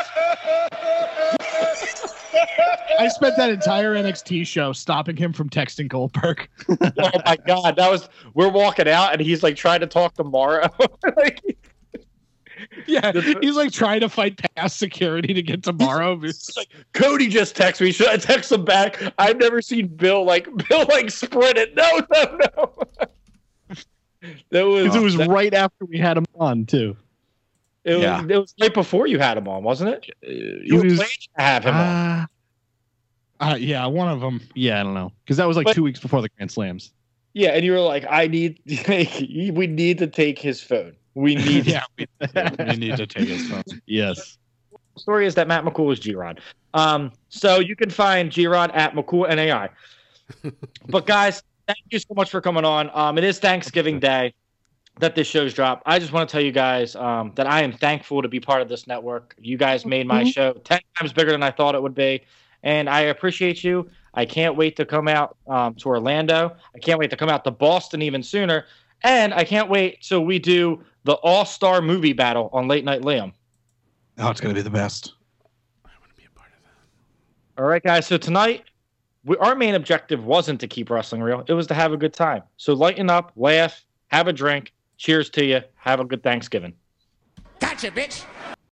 Speaker 5: I spent that entire NXT show stopping him from texting Goldberg.
Speaker 3: oh my God. That was, we're walking out and he's like trying to talk to Morrow. like,
Speaker 5: Yeah, he's like trying to fight past security to get tomorrow.
Speaker 3: It's like, Cody just texted me. Should I text him back? I've never seen Bill like Bill like sprint it. No, no, no. that was
Speaker 7: it was
Speaker 3: that-
Speaker 7: right after we had him on too.
Speaker 3: It was,
Speaker 5: Yeah.
Speaker 3: it was right before you had him on, wasn't it? You
Speaker 7: It
Speaker 3: were planning to have him on.
Speaker 7: Ah,
Speaker 5: Uh, yeah, one of them.
Speaker 7: yeah, I don't know. Because that was like
Speaker 3: But-
Speaker 7: two weeks before the Grand Slams.
Speaker 3: Yeah, and you were like, I need, we need to take his phone. We need.
Speaker 5: Yeah, we, we need to take his phone.
Speaker 7: Yes.
Speaker 3: The story is that Matt McCool is G Rod. Um, so you can find G Rod at McCool NAI. but guys, thank you so much for coming on. Um, it is Thanksgiving Day that this show's dropped. I just want to tell you guys um, that I am thankful to be part of this network. You guys made my show 10 times bigger than I thought it would be. And I appreciate you. I can't wait to come out um, to Orlando. I can't wait to come out to Boston even sooner. And I can't wait so we do the All Star movie battle on Late Night Liam.
Speaker 5: Oh, it's gonna be the best. I want to be a part of that.
Speaker 3: All right, guys. So tonight, we, our main objective wasn't to keep wrestling real; it was to have a good time. So lighten up, laugh, have a drink. Cheers to you. Have a good Thanksgiving.
Speaker 8: Gotcha, bitch.